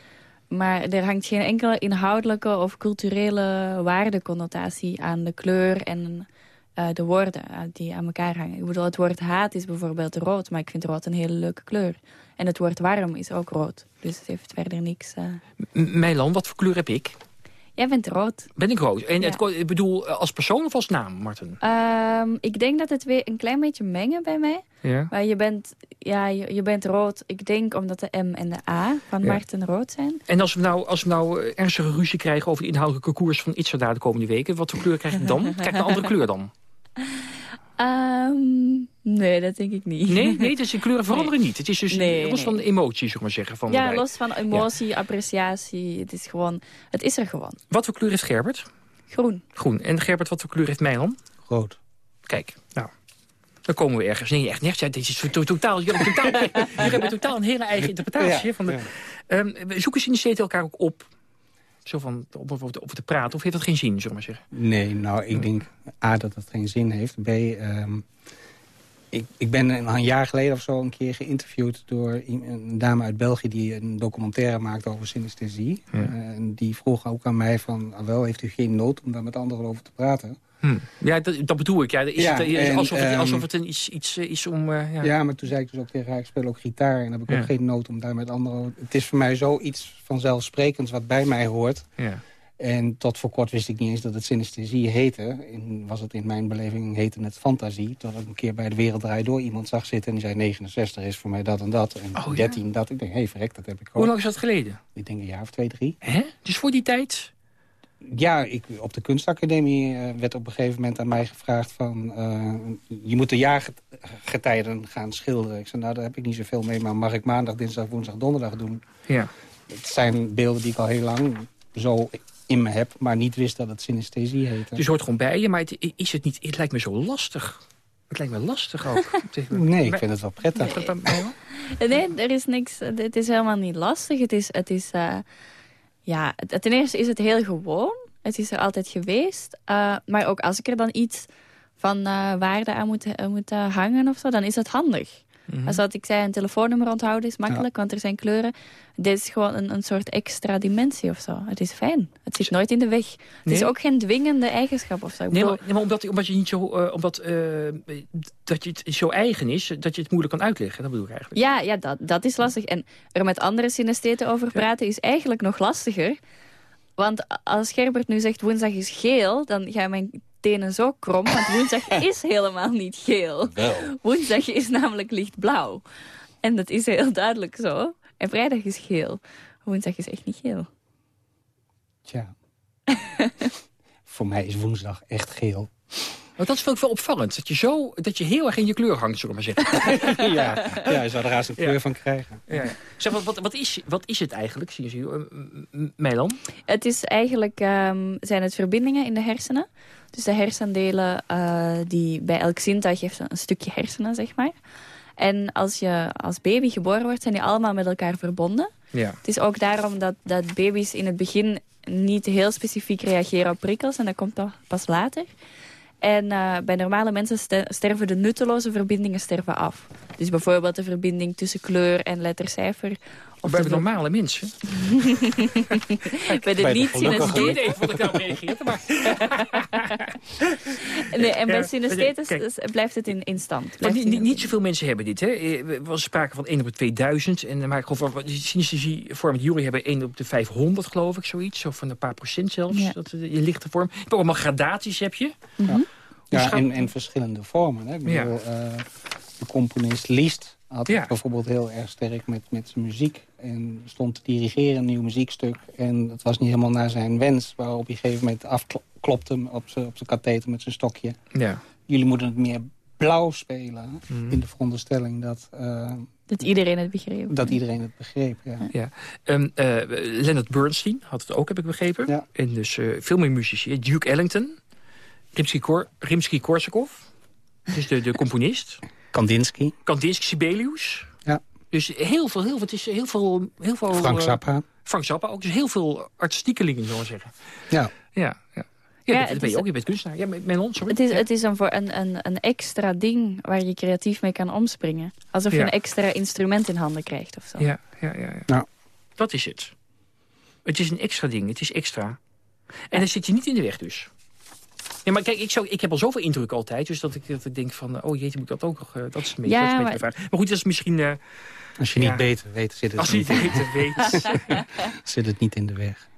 Maar er hangt geen enkele inhoudelijke of culturele waardeconnotatie aan de kleur en eh, de woorden die aan elkaar hangen. Ik bedoel, het woord haat is bijvoorbeeld rood, maar ik vind rood een hele leuke kleur. En het woord warm is ook rood. Dus het heeft verder niks... M- Mijlan, wat voor kleur heb ik? Jij bent rood. Ben ik rood? En Ja. het, ik bedoel, eh, als persoon of als naam, Martin? Ehm, ik denk dat het weer een klein beetje mengen bij mij. Ja. Maar je bent, ja, je, je bent rood, ik denk omdat de M en de A van Ja. Martin rood zijn. En als we nou, als we nou eh, ernstige ruzie krijgen over de inhoudelijke koers van Itzerda de komende weken, wat voor kleur krijg ik dan? Krijg ik een andere kleur dan? <laughs> Ehm, nee, dat denk ik niet. Nee, nee <laughs> dus de kleuren veranderen niet. Het is dus Nee, los nee. van de emotie, zeg maar zeggen. Van ja, los van emotie, appreciatie. Het is gewoon, het is er gewoon. Wat voor kleur heeft Gerbert? Groen. Groen. En Gerbert, wat voor kleur heeft Mijlan? Rood. Kijk, nou. Dan komen we ergens. Nee, echt niet. Ja, dit is to- totaal, jullie hebben totaal, <laughs> jullie hebben totaal een hele eigen interpretatie. Ja, van de, ja. Ehm, zoeken synestheten elkaar ook op? Zo van, om over, te- over te praten? Of heeft dat geen zin, zullen we maar zeggen? Nee, nou, ik denk A, dat het geen zin heeft. B, ehm, ik, ik ben een, een jaar geleden of zo een keer geïnterviewd... door een dame uit België die een documentaire maakte over synesthesie. Ja. Eh, en die vroeg ook aan mij van... ah, wel, heeft u geen nood om daar met anderen over te praten? Hm. Ja, dat, dat bedoel ik. Ja, is Ja, het, en, alsof, het, ehm, alsof het een iets, iets eh, is om... eh, ja. Ja. maar toen zei ik dus ook tegen haar... ik speel ook gitaar en heb ik Ja. ook geen nood om daar met anderen... Het is voor mij zoiets vanzelfsprekends wat bij mij hoort... Ja. En tot voor kort wist ik niet eens dat het synesthesie heette. Was het in mijn beleving heette het fantasie. Tot ik een keer bij de Wereld Draait Door iemand zag zitten... en die zei 69 is voor mij dat en dat. En Oh, ja? 13 dat. Ik denk, hé, hey, verrek, dat heb ik ook. Hoe lang is dat geleden? Ik denk een jaar of twee, drie. Hè? Dus voor die tijd? Ja, ik, op de kunstacademie eh, werd op een gegeven moment aan mij gevraagd van... eh, je moet de jaargetijden gaan schilderen. Ik zei, nou, daar heb ik niet zoveel mee... maar mag ik maandag, dinsdag, woensdag, donderdag doen? Ja. Het zijn beelden die ik al heel lang zo in me heb... maar niet wist dat het synesthesie heette. Dus hoort gewoon bij je, maar het, is het niet... Het lijkt me zo lastig. Het lijkt me lastig ook. <laughs> Nee, ik vind het wel prettig. Dat- Nee, er is niks. Het is helemaal niet lastig. Het is, het is eh, ja, ten eerste is het heel gewoon. Het is er altijd geweest. Eh, maar ook als ik er dan iets van eh, waarde aan moet, moet eh, hangen of zo, dan is het handig. Mhm. Als dat ik zei, een telefoonnummer onthouden is makkelijk, want er zijn kleuren. Dit is gewoon een, een soort extra dimensie of zo. Het is fijn. Het zit nooit in de weg. Het is ook geen dwingende eigenschap of zo. Nee, bedoel, maar, nee, maar omdat, omdat je niet zo... eh, omdat, eh, dat je het zo eigen is, dat je het moeilijk kan uitleggen. Dat bedoel ik eigenlijk. Ja, ja dat, dat is lastig. En er met andere synestheten over praten is eigenlijk nog lastiger. Want als Gerbert nu zegt woensdag is geel, dan gaan mijn tenen zo krom. Want woensdag <laughs> is helemaal niet geel. Woensdag is namelijk lichtblauw. En dat is heel duidelijk zo. En vrijdag is geel. Woensdag is echt niet geel. Tja. <laughs> Voor mij is woensdag echt geel. Want dat is wel wel opvallend. Dat je, zo, dat je heel erg in je kleur hangt, zullen we maar zeggen. <laughs> ja, ja, je zou er haast een kleur Ja. van krijgen. Ja. Zeg, wat, wat, wat, is, wat is het eigenlijk, zie je, m- m- Mijlan? Het is eigenlijk, ehm, zijn het verbindingen in de hersenen. Dus de hersendelen eh, die bij elk zintuig heeft een stukje hersenen, zeg maar. En als je als baby geboren wordt, zijn die allemaal met elkaar verbonden. Ja. Het is ook daarom dat, dat baby's in het begin niet heel specifiek reageren op prikkels. En dat komt pas later. En eh, bij normale mensen ste- sterven de nutteloze verbindingen sterven af. Dus bijvoorbeeld de verbinding tussen kleur en lettercijfer. Of Bij de normale mensen. <laughs> bij de Bij de niet gelukkige. synestheten. Nee, wat ik nou reageerde, maar... <laughs> Nee, en bij Ja, synesthetes blijft het in, in stand. Niet, in- niet, niet zoveel mensen hebben dit. Hè. Eh, Er was sprake van 1 op de 2000. En dan maak ik gewoon van, synesthesie vorm jullie hebben 1 op de 500, geloof ik, zoiets. Of van een paar procent zelfs. Ja. Dat, eh, je lichte vorm. Je hebt ook allemaal gradaties, heb je. Mhm. Ja, schat- en, en verschillende vormen. Hè? Ik bedoel, Ja. eh, de componist Liszt had Ja. het bijvoorbeeld heel erg sterk met, met zijn muziek. En stond te dirigeren een nieuw muziekstuk. En het was niet helemaal naar zijn wens. Waarop hij op een gegeven moment afklopte op zijn op zijn katheter met zijn stokje. Ja. Jullie moeten het meer blauw spelen. Mhm. In de veronderstelling dat, eh, Dat iedereen het begreep. dat iedereen het begreep. Ja. Ja. Ehm, eh, Leonard Bernstein had het ook, heb ik begrepen. Ja. En dus eh, veel meer muzici. Duke Ellington. Rimsky-Kor- Rimsky-Korsakov. Dus de, de <laughs> componist. Kandinsky. Kandinsky, Sibelius. Ja. Dus heel veel, heel veel, het is heel veel... Heel veel Frank eh, Zappa. Frank Zappa ook. Dus heel veel artistiekelingen, zullen we zeggen. Ja. Ja, ja. Ja, Ja, dat, het ben je is- ook. Je bent kunstenaar. Ja, hond, sorry. Het is, Ja. het is een, voor een, een, een extra ding waar je creatief mee kan omspringen. Alsof je Ja. een extra instrument in handen krijgt of zo. Ja, ja, ja. ja. Nou. Dat is het. Het is een extra ding. Het is extra. En dan zit je niet in de weg dus. Ja, maar kijk, ik, zou, ik heb al zoveel indruk altijd. Dus dat ik, dat ik denk van, oh jeetje, moet ik dat ook nog... eh, dat is een beetje, Ja, dat is een maar- beetje. Maar goed, dat is misschien... eh, Als je niet beter weet, zit het, als je niet, niet beter weet. <laughs> zit het niet in de weg.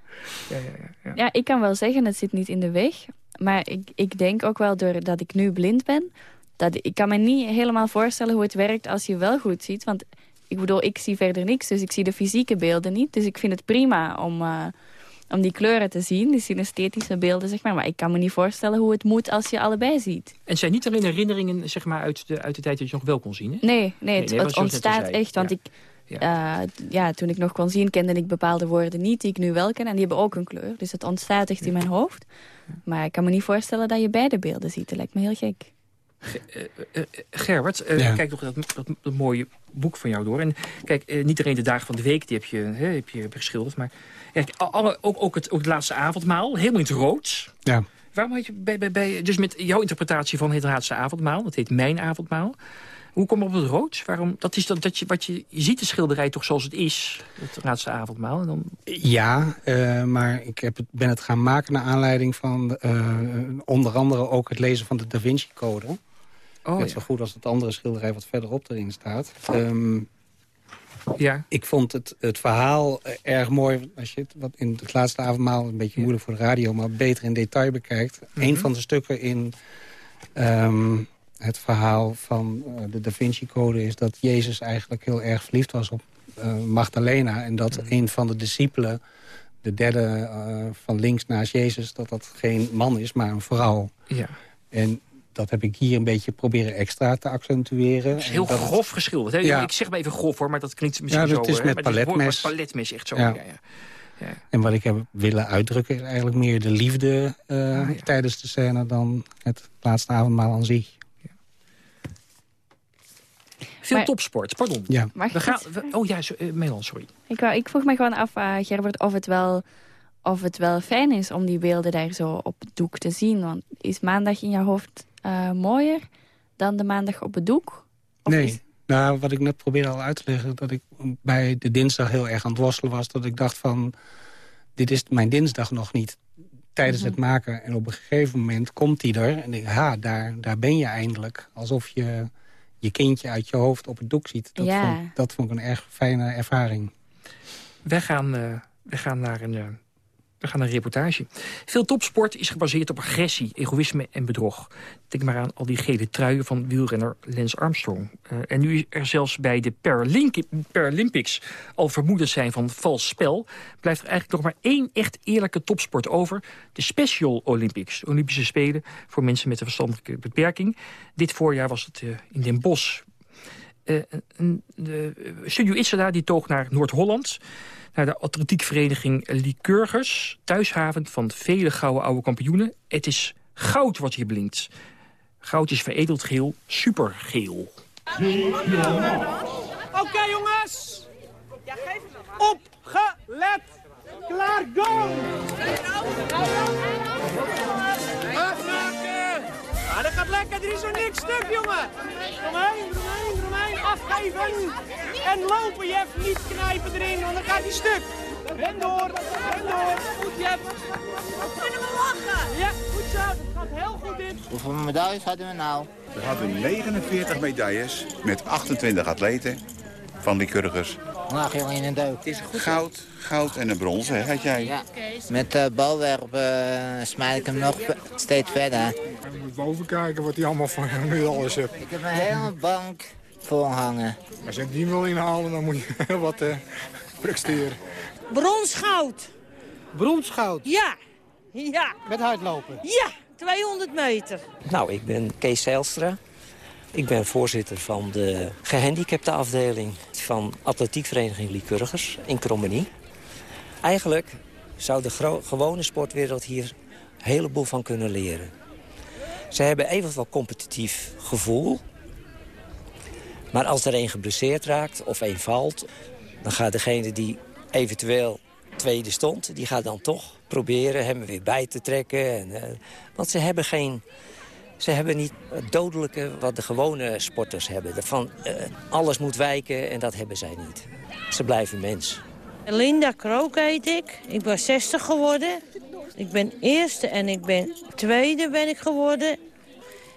ja, ja, ja, ja. Ja, ik kan wel zeggen, het zit niet in de weg. Maar ik, ik denk ook wel, doordat ik nu blind ben... Dat, ik kan me niet helemaal voorstellen hoe het werkt als je wel goed ziet. Want ik bedoel, ik zie verder niks, dus ik zie de fysieke beelden niet. Dus ik vind het prima om, eh, om die kleuren te zien, die synesthetische beelden, zeg maar. Maar ik kan me niet voorstellen hoe het moet als je allebei ziet. En zijn niet alleen herinneringen zeg maar, uit, de, uit de tijd dat je nog wel kon zien? Hè? Nee, nee, het, het ontstaat echt. Want ik, ja. ja. toen ik nog kon zien, kende ik bepaalde woorden niet die ik nu wel ken. En die hebben ook een kleur. Dus het ontstaat echt in mijn hoofd. Maar ik kan me niet voorstellen dat je beide beelden ziet. Dat lijkt me heel gek. Uh, uh, Gerbert, kijk nog dat, dat, mooie boek van jou door. En kijk, niet alleen de dagen van de week, die heb je, hè, heb je geschilderd. Maar alle, ook, ook, het, ook het laatste avondmaal, helemaal in het rood. Ja. Waarom had je bij, bij, bij, dus met jouw interpretatie van het laatste avondmaal, dat heet Mijn avondmaal. Hoe kom je op het rood? Waarom? Dat is dat, dat je, wat je, je ziet de schilderij toch zoals het is, het laatste avondmaal. En dan... Ja, uh, maar ik heb het, ben het gaan maken naar aanleiding van uh, onder andere ook het lezen van de Da Vinci Code. Oh, Net zo goed als het andere schilderij wat verderop erin staat. Um, ja. Ik vond het, het verhaal erg mooi. Als je het wat in het laatste avondmaal, een beetje moeilijk voor de radio... maar beter in detail bekijkt. Mm Een van de stukken in um, het verhaal van uh, de Da Vinci Code... is dat Jezus eigenlijk heel erg verliefd was op uh, Magdalena. En dat een van de discipelen, de derde uh, van links naast Jezus... dat dat geen man is, maar een vrouw. Ja. En dat heb ik hier een beetje proberen extra te accentueren. Het is heel grof geschilderd. Hè? Ja. Ik zeg maar even grof hoor, maar dat klinkt misschien ja, zo. Ja, het is met paletmes. paletmes, echt zo. Ja. Ja, ja. En wat ik heb willen uitdrukken is eigenlijk meer de liefde uh, ah, tijdens de scène... dan het laatste avondmaal aan zich. Veel maar, topsport, pardon. Ja. We gaan, we, oh ja, uh, Melan, sorry. Ik, wou, ik vroeg me gewoon af, uh, Gerbert, of het wel of het wel fijn is om die beelden daar zo op het doek te zien. Want is maandag in je hoofd uh, mooier dan de maandag op het doek? Of nee, is... nou, wat ik net probeerde al uit te leggen... dat ik bij de dinsdag heel erg aan het worstelen was... dat ik dacht van, dit is mijn dinsdag nog niet tijdens het mhm. maken. En op een gegeven moment komt die er en denk ha, daar, daar ben je eindelijk. Alsof je je kindje uit je hoofd op het doek ziet. Dat, ja. vond, dat vond ik een erg fijne ervaring. Wij gaan, uh, wij gaan naar een... We gaan naar een reportage. Veel topsport is gebaseerd op agressie, egoïsme en bedrog. Denk maar aan al die gele truien van wielrenner Lance Armstrong. Uh, en nu er zelfs bij de Paralympics al vermoedens zijn van vals spel... blijft er eigenlijk nog maar één echt eerlijke topsport over. De Special Olympics, Olympische Spelen voor mensen met een verstandelijke beperking. Dit voorjaar was het uh, in Den Bosch. Uh, Studio Itzela die toog naar Noord-Holland naar de atletiekvereniging Lycurgus, thuishaven van vele gouden oude kampioenen. Het is goud wat hier blinkt. Goud is veredeld geel, supergeel. Oké jongens, opgelet, klaar, go! Ah, dat gaat lekker, er is zo niks stuk, jongen. Romein, Romein, Romein, afgeven. En lopen, Jeff, niet knijpen erin, want dan gaat hij stuk. Ren door, ren door. Goed, Jeff. Kunnen we lachen? Ja, goed zo, dat gaat heel goed dit. Hoeveel medailles hadden we nou? We hadden 49 medailles met 28 atleten van in een deuk. Goud, goud en een bronzen, had jij? Ja. Met uh, balwerpen uh, smijt ik hem nog steeds verder. Je moet boven kijken wat hij allemaal van alles heeft. Ik heb een hele bank vol hangen. Als je die wil inhalen, dan moet je heel <laughs> wat uh, presteren. Bronsgoud. Bronsgoud? Ja. Ja. Met hardlopen? Ja, 200 meter. Nou, ik ben Kees Zijlstra. Ik ben voorzitter van de gehandicapte afdeling van atletiekvereniging Lycurgers in Krommenie. Eigenlijk zou de gewone sportwereld hier een heleboel van kunnen leren. Ze hebben even wat competitief gevoel. Maar als er een geblesseerd raakt of een valt... dan gaat degene die eventueel tweede stond... die gaat dan toch proberen hem weer bij te trekken. En, uh, want ze hebben geen ze hebben niet het dodelijke wat de gewone sporters hebben. Van uh, alles moet wijken en dat hebben zij niet. Ze blijven mens. Linda Krook heet ik. Ik ben 60 geworden. Ik ben eerste en ik ben tweede ben ik geworden.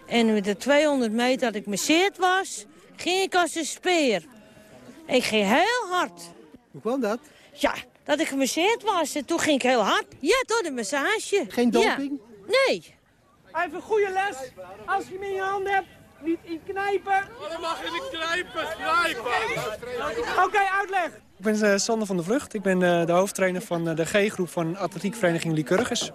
En met de 200 meter dat ik meseerd was, ging ik als een speer. Ik ging heel hard. Hoe kwam dat? Ja, dat ik gemasseerd was. En toen ging ik heel hard. Ja, door de massage. Geen doping? Nee. Even een goede les. Als je hem in je hand hebt, niet in knijpen. Oh, dan mag je niet knijpen, knijpen. Oké, okay, uitleg. Ik ben Sander van der Vlucht. Ik ben de hoofdtrainer van de G-groep van atletiekvereniging Lycurgus.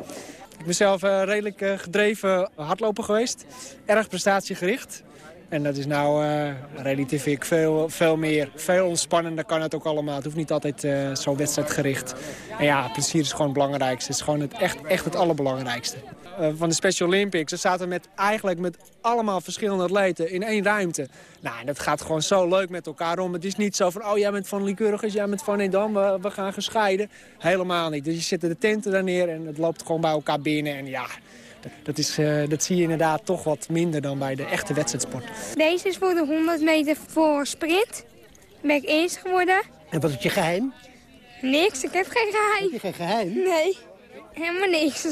Ik ben zelf redelijk gedreven hardloper geweest. Erg prestatiegericht. En dat is nou uh, relatief ik veel, veel meer, veel ontspannender kan het ook allemaal. Het hoeft niet altijd uh, zo wedstrijdgericht. En ja, plezier is gewoon het belangrijkste. Het is gewoon het, echt, echt het allerbelangrijkste. Uh, van de Special Olympics, we zaten met, eigenlijk met allemaal verschillende atleten in één ruimte. Nou, dat gaat gewoon zo leuk met elkaar om. Het is niet zo van, oh jij bent van Lycurgus, jij bent van Edam, we, we gaan gescheiden. Helemaal niet. Dus je zit de tenten daar neer en het loopt gewoon bij elkaar binnen. En ja, dat, is, uh, dat zie je inderdaad toch wat minder dan bij de echte wedstrijdsport. Deze is voor de 100 meter voor sprint. Ben ik eerst geworden. En wat is je geheim? Niks, ik heb geen geheim. Heb je geen geheim? Nee, helemaal niks.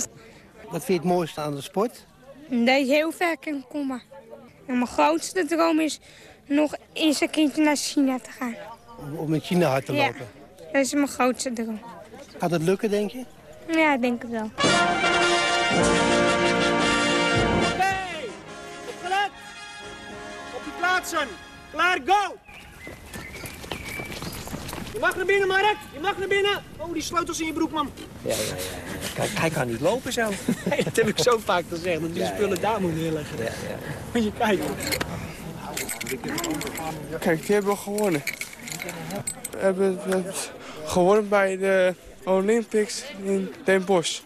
Wat vind je het mooiste aan de sport? Dat je heel ver kan komen. En mijn grootste droom is nog eens een keertje naar China te gaan. Om in China hard te ja, lopen? dat is mijn grootste droom. Gaat het lukken, denk je? Ja, ik denk het wel. Plaatsen. Klaar, go! Je mag naar binnen, Mark. Je mag naar binnen. Oh, die sleutels in je broek, man. Ja, ja, ja. Kijk, hij kan niet lopen zo. <laughs> dat heb ik zo vaak gezegd, dat die ja, spullen daar moeten neerleggen. Ja, ja. Moet je kijken. Kijk, die hebben we gewonnen. We hebben het gewonnen bij de Olympics in Den Bosch.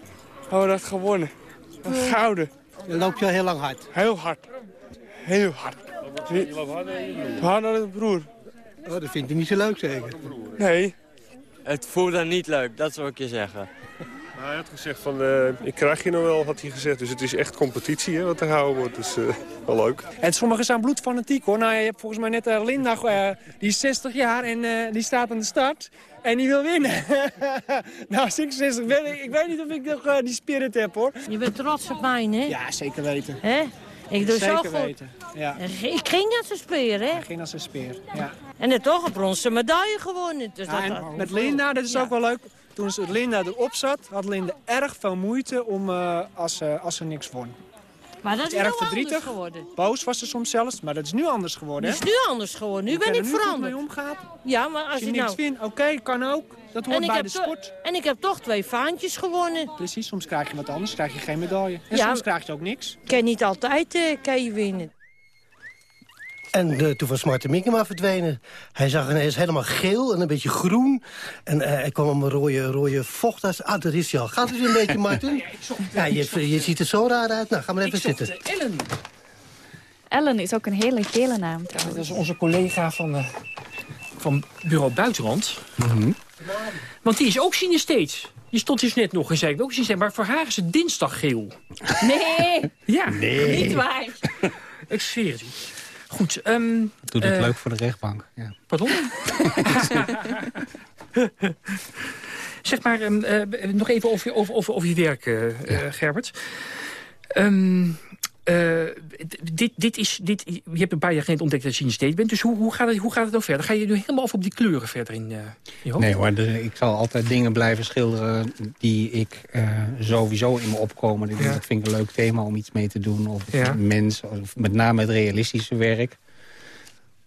We hebben dat gewonnen. Gouden. Je loopt je heel lang hard? Heel hard. Heel hard. Je loopt harder dan een broer. Oh, dat vindt hij niet zo leuk zeker? Nee. Het voelt dan niet leuk, dat zou ik je zeggen. Nou, hij had gezegd van, uh, ik krijg je nog wel, had hij gezegd. Dus het is echt competitie hè, wat er gehouden wordt. Dus uh, wel leuk. En sommigen zijn bloedfanatiek hoor. Nou, je hebt volgens mij net uh, Linda, die is 60 jaar en die staat aan de start. En die wil winnen. <laughs> nou, als ik 60 ben, ik weet niet of ik nog die spirit heb hoor. Je bent trots op mij, hè? Ja, zeker weten. Hè? Ik doe Zeker zo goed. weten. Ja. Ik ging als een speer, hè? Ik ging als een speer, ja. En het toch een bronzen medaille gewonnen. Dus ja, dat, met Linda, dat is ook wel leuk. Toen Linda erop zat, had Linda erg veel moeite om, uh, als, uh, als ze niks won. Maar dat is, erg nou verdrietig. geworden. Boos was ze soms zelfs, maar dat is nu anders geworden. Het is nu anders geworden. Nu ben ik veranderd. mee omgaat. Ja, maar als, als je, je niks nou... vindt, oké, kan ook. Dat hoort bij de sport. En ik heb toch twee vaantjes gewonnen. Precies, soms krijg je wat anders, krijg je geen medaille. En Ja, soms krijg je ook niks. Kan niet altijd uh, kan je winnen. En uh, toen was Martin Minkema verdwenen. Hij zag ineens helemaal geel en een beetje groen. En uh, er kwam een rode, rode vocht uit. Ah, daar is hij al. Gaat het weer een beetje, Martin? <laughs> Ja, je, je, ziet er zo raar uit. Nou, ga maar even ik zitten. Ellen. Ellen is ook een hele gele naam trouwens. Dat is onze collega van, uh, van Bureau Buitenland. Mm -hmm. Want die is ook synestheet. Die stond dus net nog en zei ik ook synestheet. Maar voor haar is het dinsdag geel. Nee. ja. Nee. Niet waar. <laughs> ik zweer het u. Goed. Um, Doe het uh, leuk voor de rechtbank. Ja. Pardon? <laughs> zeg maar, um, uh, nog even over, over, over, over je werk, uh, ja. Gerbert. Um, dit, dit is, dit, je hebt een paar jaar geleden ontdekt dat je in state bent. Dus hoe, hoe, gaat het, hoe gaat het dan verder? Ga je nu helemaal over op die kleuren verder in je hoofd? Nee hoor, dus ik zal altijd dingen blijven schilderen die ik sowieso in me opkomen. Ja. Dat vind ik een leuk thema om iets mee te doen. Of ja. mens, of met name het realistische werk.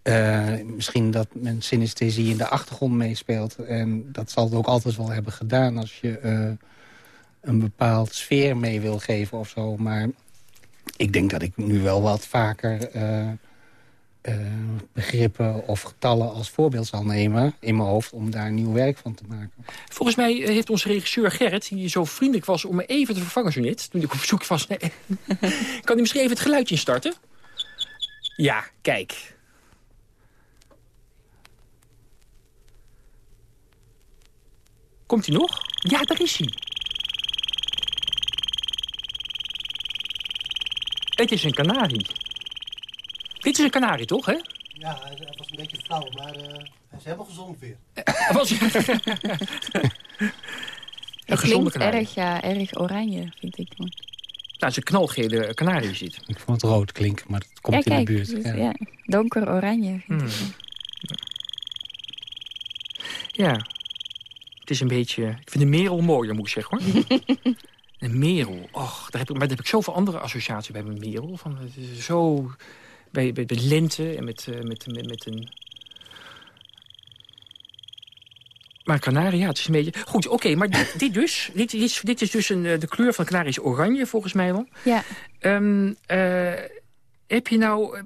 Uh, misschien dat mijn synesthesie in de achtergrond meespeelt. En dat zal het ook altijd wel hebben gedaan als je uh, een bepaald sfeer mee wil geven of zo. Maar ik denk dat ik nu wel wat vaker uh, begrippen of getallen als voorbeeld zal nemen in mijn hoofd om daar nieuw werk van te maken. Volgens mij heeft onze regisseur Gerrit, die zo vriendelijk was om me even te vervangen zo net, toen ik op zoek was. <laughs> Kan hij misschien even het geluidje instarten? Ja, kijk. Komt hij nog? Ja, daar is hij. Het is een kanarie. Dit is een kanarie, toch, hè? Ja, hij was een beetje flauw, maar uh, hij is helemaal gezond weer. <laughs> was <laughs> een gezonde kanarie. erg, ja, erg oranje, vind ik. Nou, het is een knalgele kanarie zit. Ik vond het rood klinken, maar het komt ja, in de buurt. Dus, ja. ja. donker oranje. Hmm. Ja. Het is een beetje... Ik vind de merel mooier, moet ik zeggen, hoor. <laughs> een merel. Och, daar heb ik, maar daar heb ik zoveel andere associaties bij mijn merel. Van, zo... Bij, bij de lente en met, uh, met, met, met een... Maar Canaria, ja, het is een beetje... Goed, oké, maar dit, dit dus. <laughs> Dit, is, dit is dus een, de kleur van Canaria is oranje, volgens mij wel. Ja. Um, heb je nou,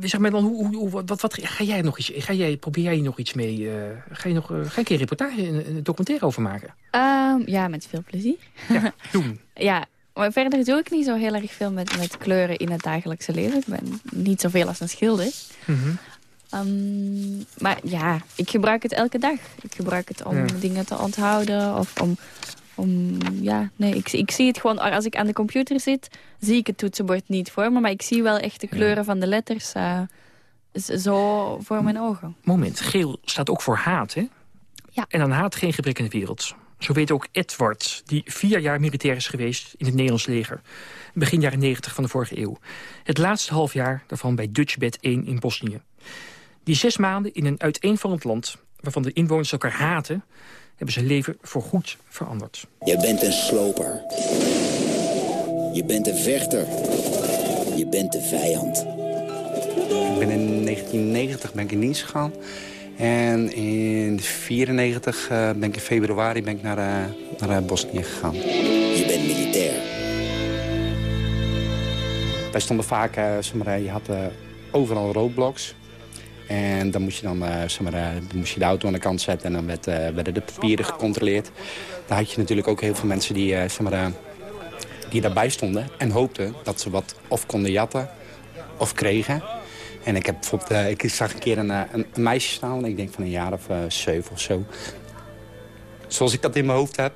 zeg maar dan, hoe, hoe, wat, wat, ga jij nog iets, ga jij, probeer jij nog iets mee, uh, ga je nog, uh, ga je een keer reportage, een, een documentaire over maken? Um, ja, met veel plezier. Ja, <laughs> doen. ja, maar verder doe ik niet zo heel erg veel met, met kleuren in het dagelijkse leven. Ik ben niet zoveel als een schilder. Mm -hmm. um, maar ja, ik gebruik het elke dag. Ik gebruik het om ja. dingen te onthouden of om om, ja, nee, ik, ik zie het gewoon, als ik aan de computer zit, zie ik het toetsenbord niet voor me. Maar ik zie wel echt de kleuren ja. van de letters uh, zo voor mijn ogen. Moment, geel staat ook voor haat, hè? Ja. En dan haat geen gebrek in de wereld. Zo weet ook Edward, die vier jaar militair is geweest in het Nederlands leger. Begin jaren 90 van de vorige eeuw. Het laatste half jaar daarvan bij Dutchbed 1 in Bosnië. Die zes maanden in een uiteenvallend land... waarvan de inwoners elkaar haten hebben zijn leven voorgoed veranderd. Je bent een sloper. Je bent een vechter. Je bent de vijand. Ik ben in 1990 ben ik in dienst gegaan. En in 1994 uh, ben ik in februari ben ik naar, uh, naar uh, Bosnië gegaan. Je bent militair. Wij stonden vaak, zeg maar, je had overal roadblocks. En dan moest je dan, uh, zeg maar, dan moest je de auto aan de kant zetten en dan werd, uh, werden de papieren gecontroleerd. Daar had je natuurlijk ook heel veel mensen die, zeg maar, die daarbij stonden en hoopten dat ze wat of konden jatten of kregen. En ik, heb bijvoorbeeld, ik zag een keer een, een, een, meisje staan, ik denk van een jaar of zeven of zo. Zoals ik dat in mijn hoofd heb,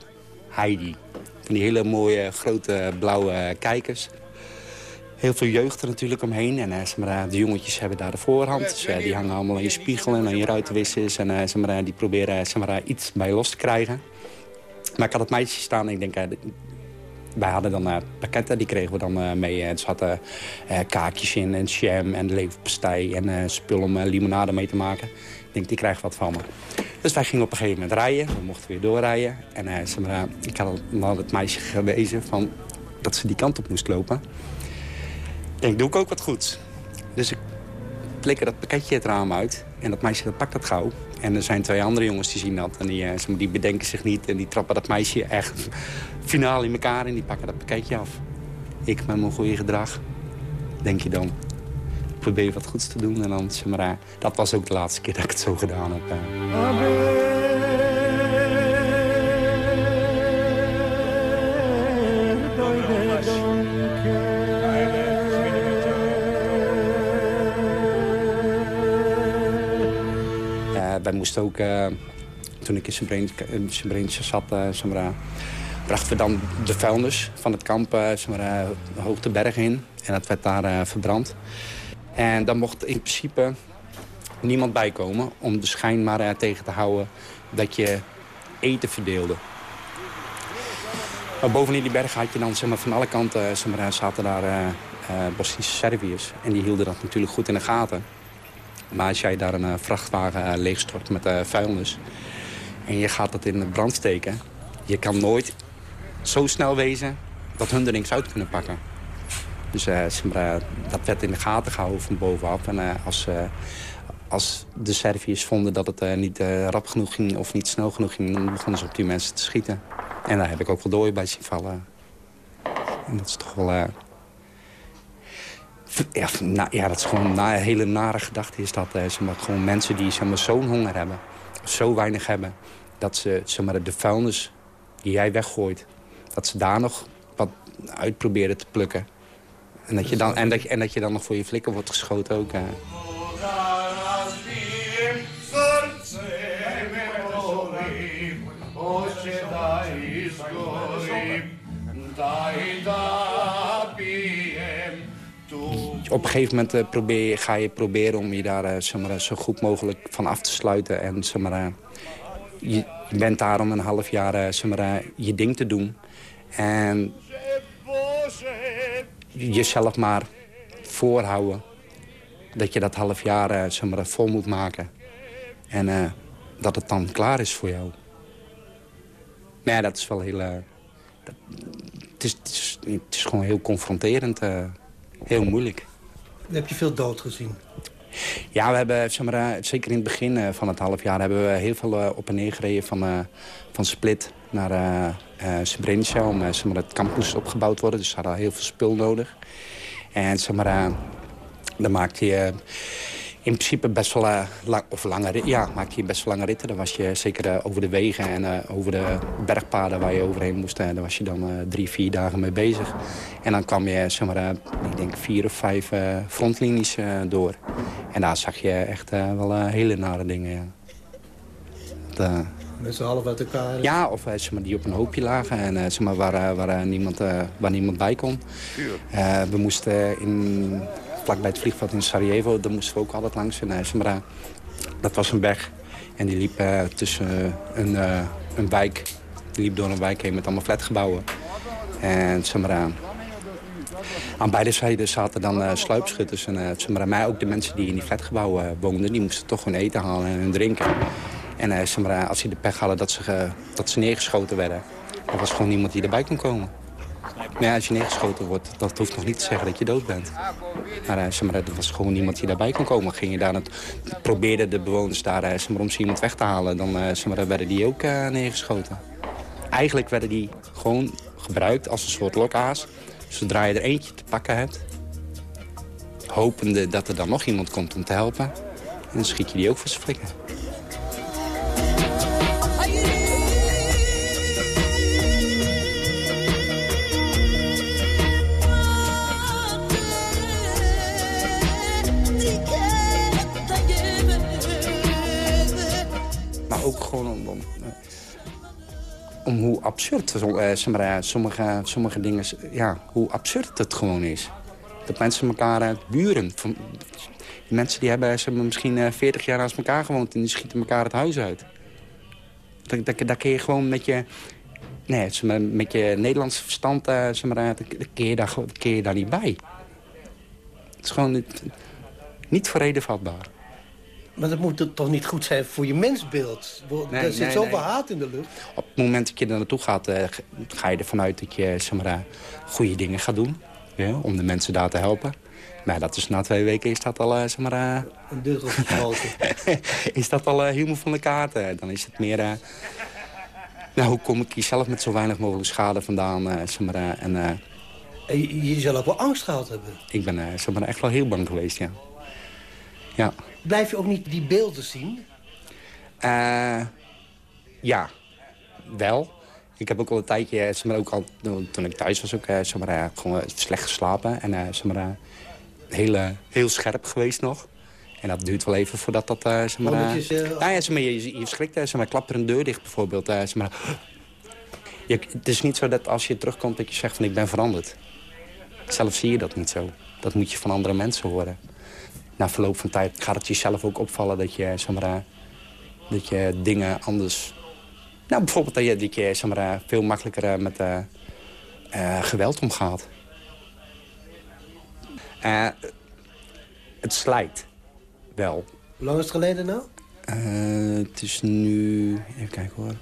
Heidi. Van die hele mooie grote blauwe kijkers heel veel jeugd er natuurlijk omheen. En uh, de jongetjes hebben daar de voorhand. Dus, uh, die hangen allemaal aan je spiegel en aan je ruitenwissers. En uh, die proberen maar, iets bij los te krijgen. Maar ik had het meisje staan en ik denk... wij hadden dan pakketten, die kregen we dan mee. Er zaten kaakjes in en jam en leverpastei en spul om limonade mee te maken. Ik denk, die krijgen wat van me. Dus wij gingen op een gegeven moment rijden. We mochten weer doorrijden. En ik had het meisje gewezen van, dat ze die kant op moest lopen. Ik denk, doe ik ook wat goeds. Dus ik flikker dat pakketje het raam uit. En dat meisje dat pakt dat gauw. En er zijn twee andere jongens die zien dat. En die, uh, die bedenken zich niet. En die trappen dat meisje echt <laughs> finaal in elkaar. En die pakken dat pakketje af. Ik met mijn goede gedrag. Denk je dan. Probeer wat goeds te doen. En dan, zeg maar, uh, dat was ook de laatste keer dat ik het zo gedaan heb. Wij ook, uh, toen ik in Srebrenica zat, uh, maar, brachten we dan de vuilnis van het kamp maar, hoog de berg in. En dat werd daar verbrand. En dan mocht in principe niemand bijkomen om de schijn maar tegen te houden dat je eten verdeelde. Maar bovenin die berg had je dan maar, van alle kanten maar, zaten daar Bosnische Serviërs. En die hielden dat natuurlijk goed in de gaten. Maar als jij daar een uh, vrachtwagen uh, leegstort met uh, vuilnis... en je gaat dat in brand steken... je kan nooit zo snel wezen dat hun er niks uit kunnen pakken. Dus dat werd in de gaten gehouden van bovenaf. En als, als de Serviërs vonden dat het niet rap genoeg ging of niet snel genoeg ging... dan begonnen ze op die mensen te schieten. En daar heb ik ook wel dooien bij zien vallen. En dat is toch wel... Ja, nou, ja, dat is gewoon een hele nare gedachte. Is dat eh, zeg maar, gewoon mensen die zeg maar, zo'n honger hebben, zo weinig hebben, dat ze zeg maar, de vuilnis die jij weggooit, dat ze daar nog wat uit proberen te plukken. En dat je dan, en dat, en dat je dan nog voor je flikker wordt geschoten ook. Eh. Op een gegeven moment uh, probeer, ga je proberen om je daar zeg maar, zo goed mogelijk van af te sluiten. En je, bent daar om een half jaar je ding te doen. En jezelf maar voorhouden dat je dat half jaar vol moet maken. En dat het dan klaar is voor jou. Nee, dat is wel heel... Dat, het, is, het, is, gewoon heel confronterend. heel moeilijk. Heb je veel dood gezien? Ja, we hebben, zeg maar, eh, zeker in het begin eh, van het half jaar... hebben we heel veel eh, op en neer gereden van, van Split naar Srebrenica... om zeg maar, het campus opgebouwd worden. Dus ze hadden heel veel spul nodig. En zeg maar, dan maakte je in principe best wel eh, lang, of lange, ja, maakte je best wel lange ritten. Dan was je zeker eh, over de wegen en eh, over de bergpaden waar je overheen moest. En daar was je dan eh, drie, vier dagen mee bezig. En dan kwam je, zeg maar, ik denk vier of vijf frontlinies eh, door. En daar zag je echt wel hele nare dingen, ja. Dat, Met z'n half uit elkaar. ja, of zeg maar, die op een hoopje lagen en zeg maar, waar, waar, niemand, eh, waar niemand bij kon. Eh, we moesten in, vlakbij het vliegveld in Sarajevo, daar moesten we ook altijd langs. En, eh, dat was een weg en die liep eh, tussen een, eh, een wijk. Die liep door een wijk heen met allemaal flatgebouwen. En eh, aan beide zijden zaten dan sluipschutters. En maar, mij ook de mensen die in die flatgebouwen woonden... die moesten toch hun eten halen en hun drinken. En als ze de pech hadden dat ze, dat ze neergeschoten werden... er was gewoon niemand die erbij kon komen. Als je neergeschoten wordt, dat hoeft nog niet te zeggen dat je dood bent. Maar, maar er was gewoon niemand die daarbij kon komen. Ging daar het, probeerden de bewoners daar zeg maar, om ze iemand weg te halen... dan maar, werden die ook neergeschoten. Eigenlijk werden die gewoon gebruikt als een soort lokaas... Zodra je er eentje te pakken hebt, hopende dat er dan nog iemand komt om te helpen. En dan schiet je die ook voor zijn flikken. Ook gewoon om, om hoe absurd sommige, sommige dingen, ja, hoe absurd het gewoon is. Dat mensen elkaar, buren, van, mensen die hebben, ze misschien 40 jaar naast elkaar gewoond en die schieten elkaar het huis uit. Dat, dat, dat kun je gewoon met je, nee, met je Nederlandse verstand, zeg maar, kun je, daar, kun je daar niet bij. Het is gewoon niet, niet voor reden vatbaar. Maar dat moet toch niet goed zijn voor je mensbeeld? Nee, er zit nee, zoveel nee. haat in de lucht. Op het moment dat je er naartoe gaat, uh, ga je ervan uit dat je zeg maar, goede dingen gaat doen. Ja, om de mensen daar te helpen. Maar dat is na twee weken is dat al, uh, zeg maar... Uh, een gesproken. <laughs> is dat al helemaal van de kaarten. Dan is het meer... nou, hoe kom ik hier zelf met zo weinig mogelijk schade vandaan? zeg maar, en, en je, je zal ook wel angst gehad hebben. Ik ben zeg maar, echt wel heel bang geweest, ja. Ja. Blijf je ook niet die beelden zien? Uh, ja, wel. Ik heb ook al een tijdje, zeg maar, ook al, toen ik thuis was, ook, zeg maar, gewoon slecht geslapen. En uh, zeg maar, heel, heel scherp geweest nog. En dat duurt wel even voordat dat... Uh, zeg maar, oh, je, nou, ja, zeg maar, je, je schrikt, zeg maar, klapt er een deur dicht bijvoorbeeld. zeg maar, je, het is niet zo dat als je terugkomt dat je zegt van ik ben veranderd. Zelf zie je dat niet zo. Dat moet je van andere mensen horen na verloop van tijd gaat het jezelf ook opvallen dat je, zeg maar, dat je dingen anders... Nou, bijvoorbeeld dat je, dat je zeg maar, veel makkelijker met uh, uh, geweld omgaat. Uh, het slijt wel. Hoe lang is het geleden nou? het is nu... Even kijken hoor.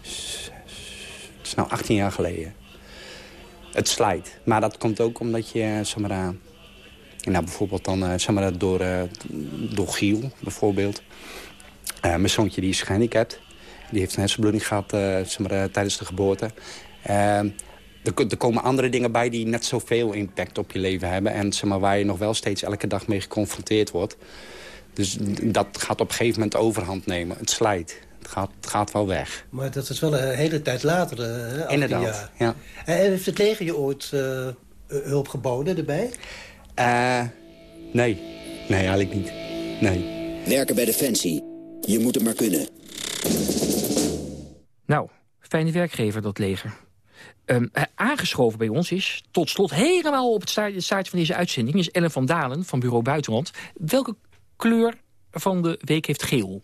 Het is nou 18 jaar geleden. Het slijt. Maar dat komt ook omdat je, zeg maar... Nou, bijvoorbeeld dan, uh, zeg maar, door, uh, door Giel, bijvoorbeeld. Uh, mijn zoontje die is gehandicapt. Die heeft een hersenbloeding gehad zeg maar, tijdens de geboorte. Er, komen andere dingen bij die net zoveel impact op je leven hebben. En zeg maar, waar je nog wel steeds elke dag mee geconfronteerd wordt. Dus dat gaat op een gegeven moment overhand nemen. Het slijt. Het gaat, het gaat wel weg. Maar dat is wel een hele tijd later. Hè, Inderdaad, ja. En heeft het leger je ooit hulp geboden erbij? Uh, nee. Nee, eigenlijk niet. Nee. Werken bij Defensie. Je moet het maar kunnen. Nou, fijne werkgever, dat leger. Um, aangeschoven bij ons is, tot slot helemaal op het staartje van deze uitzending... is Ellen van Dalen van Bureau Buitenland. Welke kleur van de week heeft geel?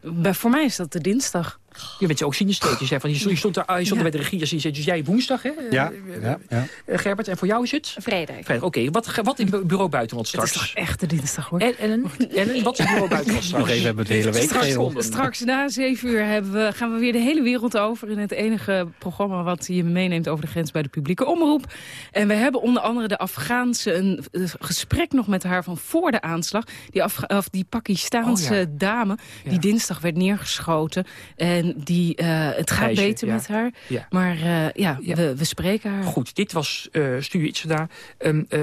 Bij, voor mij is dat de dinsdag. Je bent ze ook. Je zei van, je stond, je er, je stond er bij de regie. Dus, je zei, dus jij woensdag, hè? Ja, Eh, ja, ja. eh, Gerbert, en voor jou is het? Vrijdag. Vrijdag, oké. Wat, wat in bu- bureau buitenland Het is straks? toch echt de dinsdag, hoor. En, Ellen, Ellen, wat is bureau buitenland <laughs> straks? Nog even hebben we het de hele week Straks, straks na zeven uur hebben we, gaan we weer de hele wereld over... in het enige programma wat je meeneemt over de grens bij de publieke omroep. En we hebben onder andere de Afghaanse... een eh, gesprek nog met haar van voor de aanslag. Die, Afga of die Pakistaanse Oh ja. dame die Ja. dinsdag werd neergeschoten. En die, eh, het gaat Meisje, beter ja. met haar. Ja. Maar eh, ja, Ja. We, we spreken haar. Goed, dit was uh, Studio Itzada. Um, uh,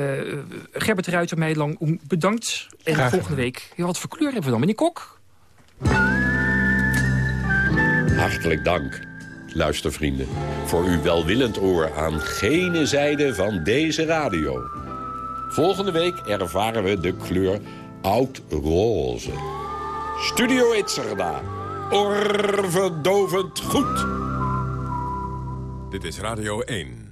Gerbert Ruiter, Meilang, bedankt. En Graag volgende week, ja, wat voor kleur hebben we dan? Meneer Kok? Hartelijk dank, luistervrienden, voor uw welwillend oor aan gene zijde van deze radio. Volgende week ervaren we de kleur oud-roze. Studio Itzerda, oorverdovend goed. Dit is Radio 1.